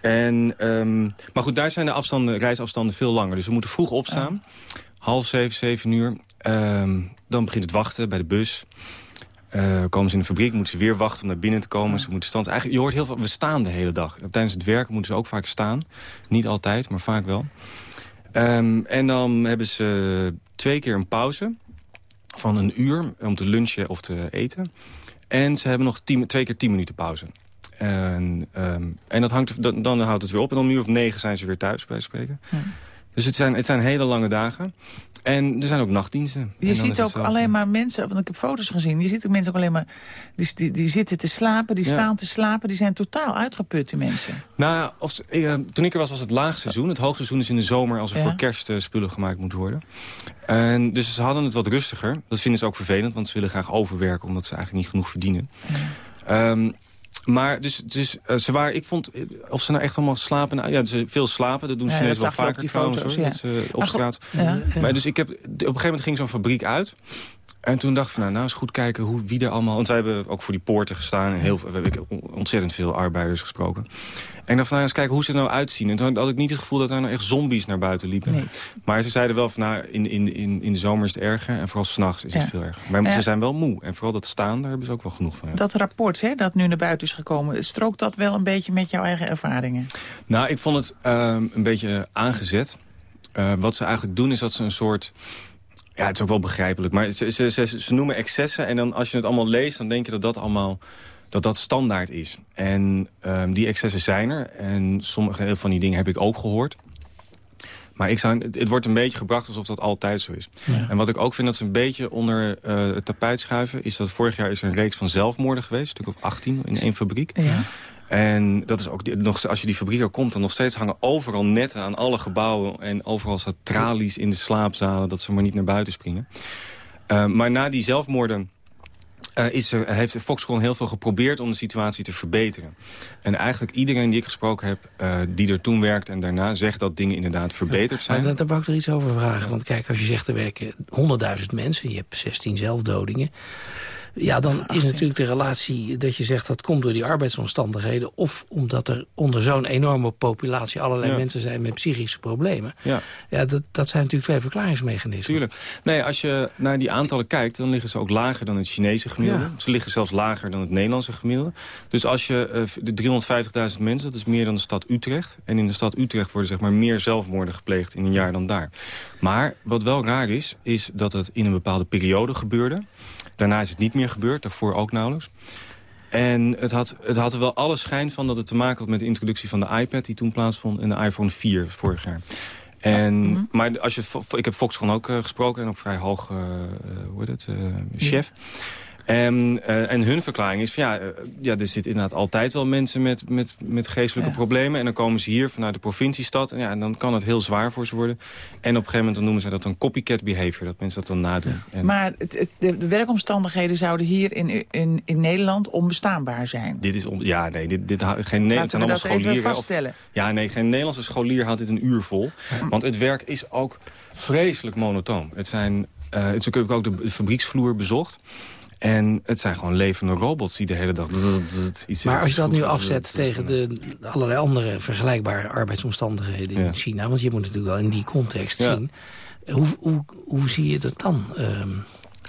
Speaker 18: En, um, maar goed, daar zijn de afstanden, reisafstanden veel langer. Dus we moeten vroeg opstaan. Ja. Half zeven, zeven uur. Um, dan begint het wachten bij de bus. Uh, komen ze in de fabriek, moeten ze weer wachten om naar binnen te komen. Ja. Ze moeten stand. Eigenlijk, je hoort heel veel, we staan de hele dag. Tijdens het werken moeten ze ook vaak staan. Niet altijd, maar vaak wel. Um, en dan hebben ze twee keer een pauze van een uur om te lunchen of te eten. En ze hebben nog tien, twee keer tien minuten pauze. En, um, en dat hangt, dan, dan houdt het weer op. En om een uur of negen zijn ze weer thuis, bij spreken. Ja. Dus het zijn, het zijn hele lange dagen. En er zijn ook nachtdiensten.
Speaker 19: Je ziet ook alleen maar mensen, want ik heb foto's gezien... je ziet ook mensen ook alleen maar, die, die, die zitten te slapen, die ja. staan te slapen... die zijn totaal uitgeput, die mensen.
Speaker 18: Nou, of, uh, toen ik er was, was het laagseizoen. Het hoogseizoen is in de zomer als er ja. voor kerst uh, spullen gemaakt moeten worden. En dus ze hadden het wat rustiger. Dat vinden ze ook vervelend, want ze willen graag overwerken... omdat ze eigenlijk niet genoeg verdienen. Ja. Um, maar dus, dus uh, ze waren, ik vond, of ze nou echt allemaal slapen. Nou, ja, ze veel slapen, dat doen ze ja, wel vaker
Speaker 19: die foto's,
Speaker 18: hoor, ja. ze, op straat. Ja, maar dus ik heb, op een gegeven moment ging zo'n fabriek uit. En toen dacht ik van, nou, nou eens goed kijken hoe, wie er allemaal... Want wij hebben ook voor die poorten gestaan. En heel, we hebben ontzettend veel arbeiders gesproken. En ik dacht van, nou, eens kijken hoe ze er nou uitzien. En toen had ik niet het gevoel dat er nou echt zombies naar buiten liepen. Nee. Maar ze zeiden wel van, nou, in, in, in, in de zomer is het erger. En vooral s'nachts is ja. het veel erger. Maar ja. ze zijn wel moe. En vooral dat staan, daar hebben ze ook wel genoeg van. Ja.
Speaker 19: Dat rapport, hè, dat nu naar buiten is gekomen... strookt dat wel een beetje met jouw eigen ervaringen?
Speaker 18: Nou, ik vond het uh, een beetje aangezet. Uh, wat ze eigenlijk doen is dat ze een soort... Ja, het is ook wel begrijpelijk. Maar ze, ze, ze, ze noemen excessen. En dan als je het allemaal leest, dan denk je dat dat allemaal dat dat standaard is. En um, die excessen zijn er. En sommige van die dingen heb ik ook gehoord. Maar ik zou, het wordt een beetje gebracht alsof dat altijd zo is. Ja. En wat ik ook vind dat ze een beetje onder uh, het tapijt schuiven... is dat vorig jaar is er een reeks van zelfmoorden geweest. Een stuk of 18 in één fabriek. Ja. En dat is ook, nog, als je die fabriek er komt, dan nog steeds hangen overal netten aan alle gebouwen. En overal staat tralies in de slaapzalen, dat ze maar niet naar buiten springen. Uh, maar na die zelfmoorden uh, is er, heeft Foxconn heel veel geprobeerd om de situatie te verbeteren. En eigenlijk iedereen die ik gesproken heb, uh, die er toen werkte en daarna... zegt dat dingen inderdaad verbeterd zijn.
Speaker 20: Maar daar wou ik er iets over vragen. Want kijk, als je zegt er werken 100.000 mensen... je hebt 16 zelfdodingen... Ja, dan is natuurlijk de relatie dat je zegt... dat komt door die arbeidsomstandigheden... of omdat er onder zo'n enorme populatie... allerlei mensen zijn met psychische problemen.
Speaker 18: Ja,
Speaker 20: ja dat, dat zijn natuurlijk twee verklaringsmechanismen.
Speaker 18: Tuurlijk. Nee, als je naar die aantallen kijkt... dan liggen ze ook lager dan het Chinese gemiddelde.
Speaker 20: Ja.
Speaker 18: Ze liggen zelfs lager dan het Nederlandse gemiddelde. Dus als je uh, de 350.000 mensen, dat is meer dan de stad Utrecht. En in de stad Utrecht worden zeg maar meer zelfmoorden gepleegd in een jaar dan daar. Maar wat wel raar is, is dat het in een bepaalde periode gebeurde. Daarna is het niet meer gebeurd, daarvoor ook nauwelijks. En het had, het had er wel alle schijn van dat het te maken had met de introductie van de iPad... die toen plaatsvond en de iPhone 4 vorig jaar. En, Maar als je, ik heb Foxconn ook uh, gesproken en ook vrij hoog, uh, hoe heet het, uh, chef. En, uh, en hun verklaring is van ja, uh, ja, er zitten inderdaad altijd wel mensen met, met, met geestelijke ja. problemen. En dan komen ze hier vanuit de provinciestad. En, ja, en dan kan het heel zwaar voor ze worden. En op een gegeven moment dan noemen ze dat dan copycat behavior. Dat mensen dat dan nadoen. En
Speaker 19: maar het, het, de, de, werkomstandigheden zouden hier in, in, in Nederland onbestaanbaar zijn.
Speaker 18: Dit is on, ja, nee, dit, dit geen Nederlandse allemaal scholieren.
Speaker 19: vaststellen.
Speaker 18: Of, ja, nee, geen Nederlandse scholier houdt dit een uur vol. Want het werk is ook vreselijk monotoon. Het zijn, uh, het, zo heb ik ook de fabrieksvloer bezocht. En het zijn gewoon levende robots die de hele dag... Iets
Speaker 20: maar als je dat nu afzet tegen de allerlei andere vergelijkbare arbeidsomstandigheden in ja. China... want je moet natuurlijk wel in die context ja. zien... Hoe, hoe, hoe zie je dat dan? Um...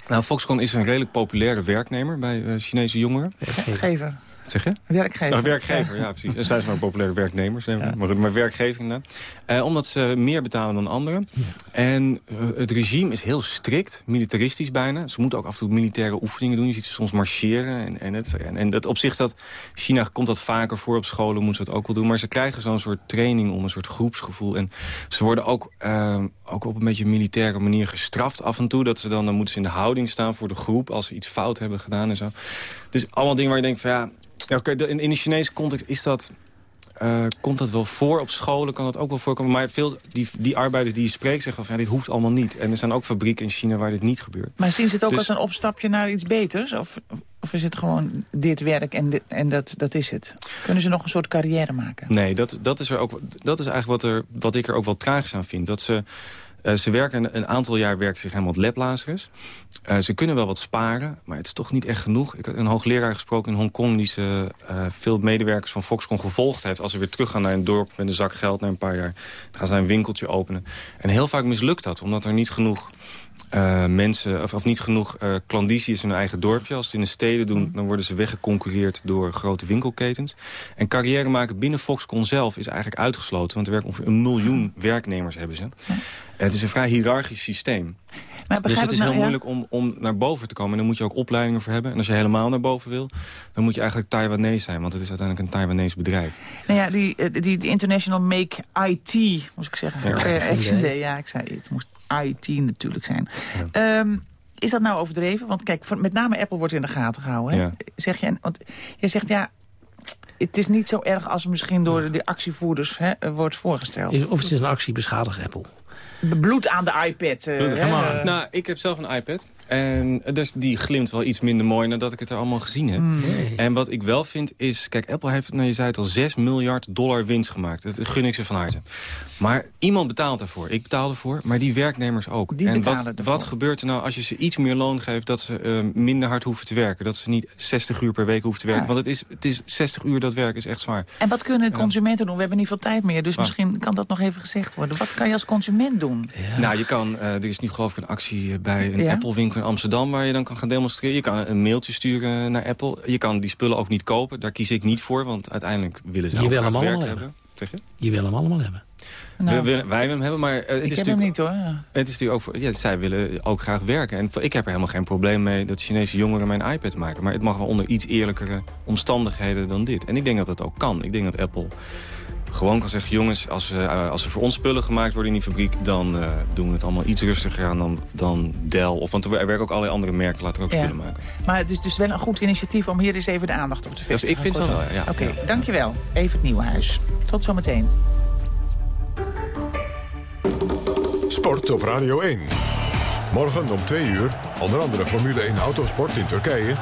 Speaker 18: Nou, Foxconn is een redelijk populaire werknemer bij uh, Chinese jongeren.
Speaker 19: Werkgever.
Speaker 18: Zeg je?
Speaker 19: Werkgever.
Speaker 18: Oh, werkgever, ja, ja precies. En zij zijn ook populaire werknemers, ja. maar, maar werkgever inderdaad. Uh, omdat ze meer betalen dan anderen. Ja. En uh, het regime is heel strikt, militaristisch bijna. Ze moeten ook af en toe militaire oefeningen doen. Je ziet ze soms marcheren. En, en, het, en, en dat op zich dat China komt dat vaker voor op scholen, moeten ze dat ook wel doen. Maar ze krijgen zo'n soort training om een soort groepsgevoel. En ze worden ook, uh, ook op een beetje militaire manier gestraft af en toe. Dat ze dan, dan moeten ze in de houding staan voor de groep als ze iets fout hebben gedaan en zo. Dus allemaal dingen waar je denkt van ja ja, okay, in, in de Chinese context is dat, uh, komt dat wel voor. Op scholen kan dat ook wel voorkomen. Maar veel die, die arbeiders die je spreekt zeggen van ja, dit hoeft allemaal niet. En er zijn ook fabrieken in China waar dit niet gebeurt.
Speaker 19: Maar zien ze het ook dus, als een opstapje naar iets beters? Of, of is het gewoon dit werk en, dit, en dat, dat is het? Kunnen ze nog een soort carrière maken?
Speaker 18: Nee, dat, dat, is, er ook, dat is eigenlijk wat, er, wat ik er ook wel tragisch aan vind. Dat ze... Uh, ze werken een aantal jaar werken zich helemaal leplazers. Uh, ze kunnen wel wat sparen, maar het is toch niet echt genoeg. Ik had een hoogleraar gesproken in Hongkong... die ze, uh, veel medewerkers van Foxconn gevolgd heeft... als ze weer teruggaan naar een dorp met een zak geld na een paar jaar. Dan gaan ze een winkeltje openen. En heel vaak mislukt dat, omdat er niet genoeg... Mensen, of, of niet genoeg klandizie is in hun eigen dorpje. Als ze het in de steden doen, dan worden ze weggeconcurreerd door grote winkelketens. En carrière maken binnen Foxconn zelf is eigenlijk uitgesloten. Want er werken ongeveer een miljoen werknemers hebben ze. Het is een vrij hiërarchisch systeem.
Speaker 19: Maar
Speaker 18: dus het is
Speaker 19: nou,
Speaker 18: heel moeilijk om, om naar boven te komen. En daar moet je ook opleidingen voor hebben. En als je helemaal naar boven wil, dan moet je eigenlijk Taiwanese zijn. Want het is uiteindelijk een Taiwanese bedrijf.
Speaker 19: Nou ja, die, die, die International Make IT, moest ik zeggen.
Speaker 20: Ja,
Speaker 19: ja ik zei het moest IT natuurlijk zijn. Ja. Um, is dat nou overdreven? Want kijk, met name Apple wordt in de gaten gehouden. Hè?
Speaker 18: Ja.
Speaker 19: Zeg je, want je zegt ja, het is niet zo erg als misschien door de actievoerders hè, wordt voorgesteld.
Speaker 20: Of het is een actie beschadig Apple.
Speaker 19: Bloed aan de iPad. Uh,
Speaker 18: nou, ik heb zelf een iPad. En dus die glimt wel iets minder mooi nadat ik het er allemaal gezien heb.
Speaker 19: Nee.
Speaker 18: En wat ik wel vind is... Kijk, Apple heeft, nou je zei het al, 6 miljard dollar winst gemaakt. Dat gun ik ze van harte. Maar iemand betaalt ervoor. Ik betaal ervoor, maar die werknemers ook.
Speaker 19: Die
Speaker 18: en wat,
Speaker 19: ervoor.
Speaker 18: wat gebeurt er nou als je ze iets meer loon geeft... dat ze uh, minder hard hoeven te werken? Dat ze niet 60 uur per week hoeven te werken? Ja. Want het is, het is 60 uur dat werk is echt zwaar.
Speaker 19: En wat kunnen consumenten doen? We hebben niet veel tijd meer. Dus ah. misschien kan dat nog even gezegd worden. Wat kan je als consument doen?
Speaker 18: Ja. Nou, je kan... Uh, er is nu geloof ik een actie bij een Apple-winkel in Amsterdam... waar je dan kan gaan demonstreren. Je kan een mailtje sturen naar Apple. Je kan die spullen ook niet kopen. Daar kies ik niet voor, want uiteindelijk willen ze
Speaker 20: je
Speaker 18: ook
Speaker 20: wil
Speaker 18: graag
Speaker 20: hem allemaal
Speaker 18: werk
Speaker 20: hebben.
Speaker 18: hebben.
Speaker 20: Je wil hem allemaal hebben.
Speaker 18: Nou, we, willen, wij willen hem hebben, maar het
Speaker 19: ik
Speaker 18: is
Speaker 19: heb
Speaker 18: natuurlijk...
Speaker 19: hem niet hoor. Ja.
Speaker 18: Het is natuurlijk ook voor, ja, zij willen ook graag werken. En ik heb er helemaal geen probleem mee dat Chinese jongeren mijn iPad maken. Maar het mag wel onder iets eerlijkere omstandigheden dan dit. En ik denk dat dat ook kan. Ik denk dat Apple gewoon kan zeggen... jongens, als, uh, als er voor ons spullen gemaakt worden in die fabriek... dan uh, doen we het allemaal iets rustiger aan dan, dan Dell. Of, want er werken ook allerlei andere merken, laten we ook
Speaker 19: ja.
Speaker 18: spullen maken.
Speaker 19: Maar het is dus wel een goed initiatief om hier eens even de aandacht op te vestigen.
Speaker 18: Dus ik vind het wel, ja.
Speaker 19: Oké,
Speaker 18: okay,
Speaker 19: ja. dankjewel. Even het nieuwe huis. Tot zometeen.
Speaker 1: Sport op Radio 1. Morgen om 2 uur, onder andere Formule 1 Autosport in Turkije...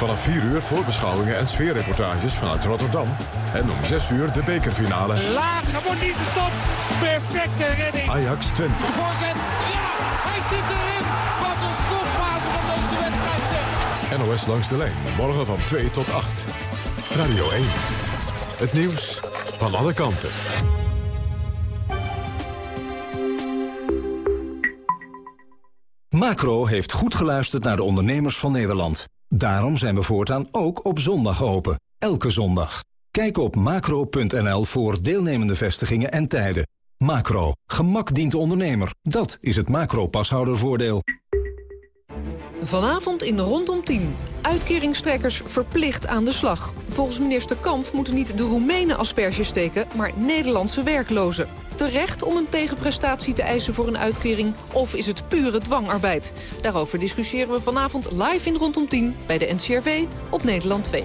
Speaker 1: Vanaf 4 uur voorbeschouwingen en sfeerreportages vanuit Rotterdam. En om 6 uur de bekerfinale.
Speaker 22: Laag, wordt niet gestopt. Perfecte redding.
Speaker 1: Ajax 20.
Speaker 22: De voorzet, ja! Hij zit erin! Wat een slotfase van deze wedstrijd zeg!
Speaker 1: NOS langs de lijn, morgen van 2 tot 8. Radio 1. Het nieuws van alle kanten.
Speaker 23: Macro heeft goed geluisterd naar de ondernemers van Nederland. Daarom zijn we voortaan ook op zondag open. Elke zondag. Kijk op macro.nl voor deelnemende vestigingen en tijden. Macro. Gemak dient de ondernemer. Dat is het macro-pashoudervoordeel.
Speaker 17: Vanavond in Rondom 10. Uitkeringstrekkers verplicht aan de slag. Volgens minister Kamp moeten niet de Roemenen asperges steken... maar Nederlandse werklozen. Terecht om een tegenprestatie te eisen voor een uitkering... of is het pure dwangarbeid? Daarover discussiëren we vanavond live in Rondom 10... bij de NCRV op Nederland 2.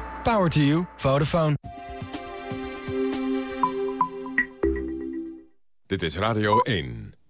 Speaker 24: Power to you. Vodafone.
Speaker 1: Dit is Radio 1.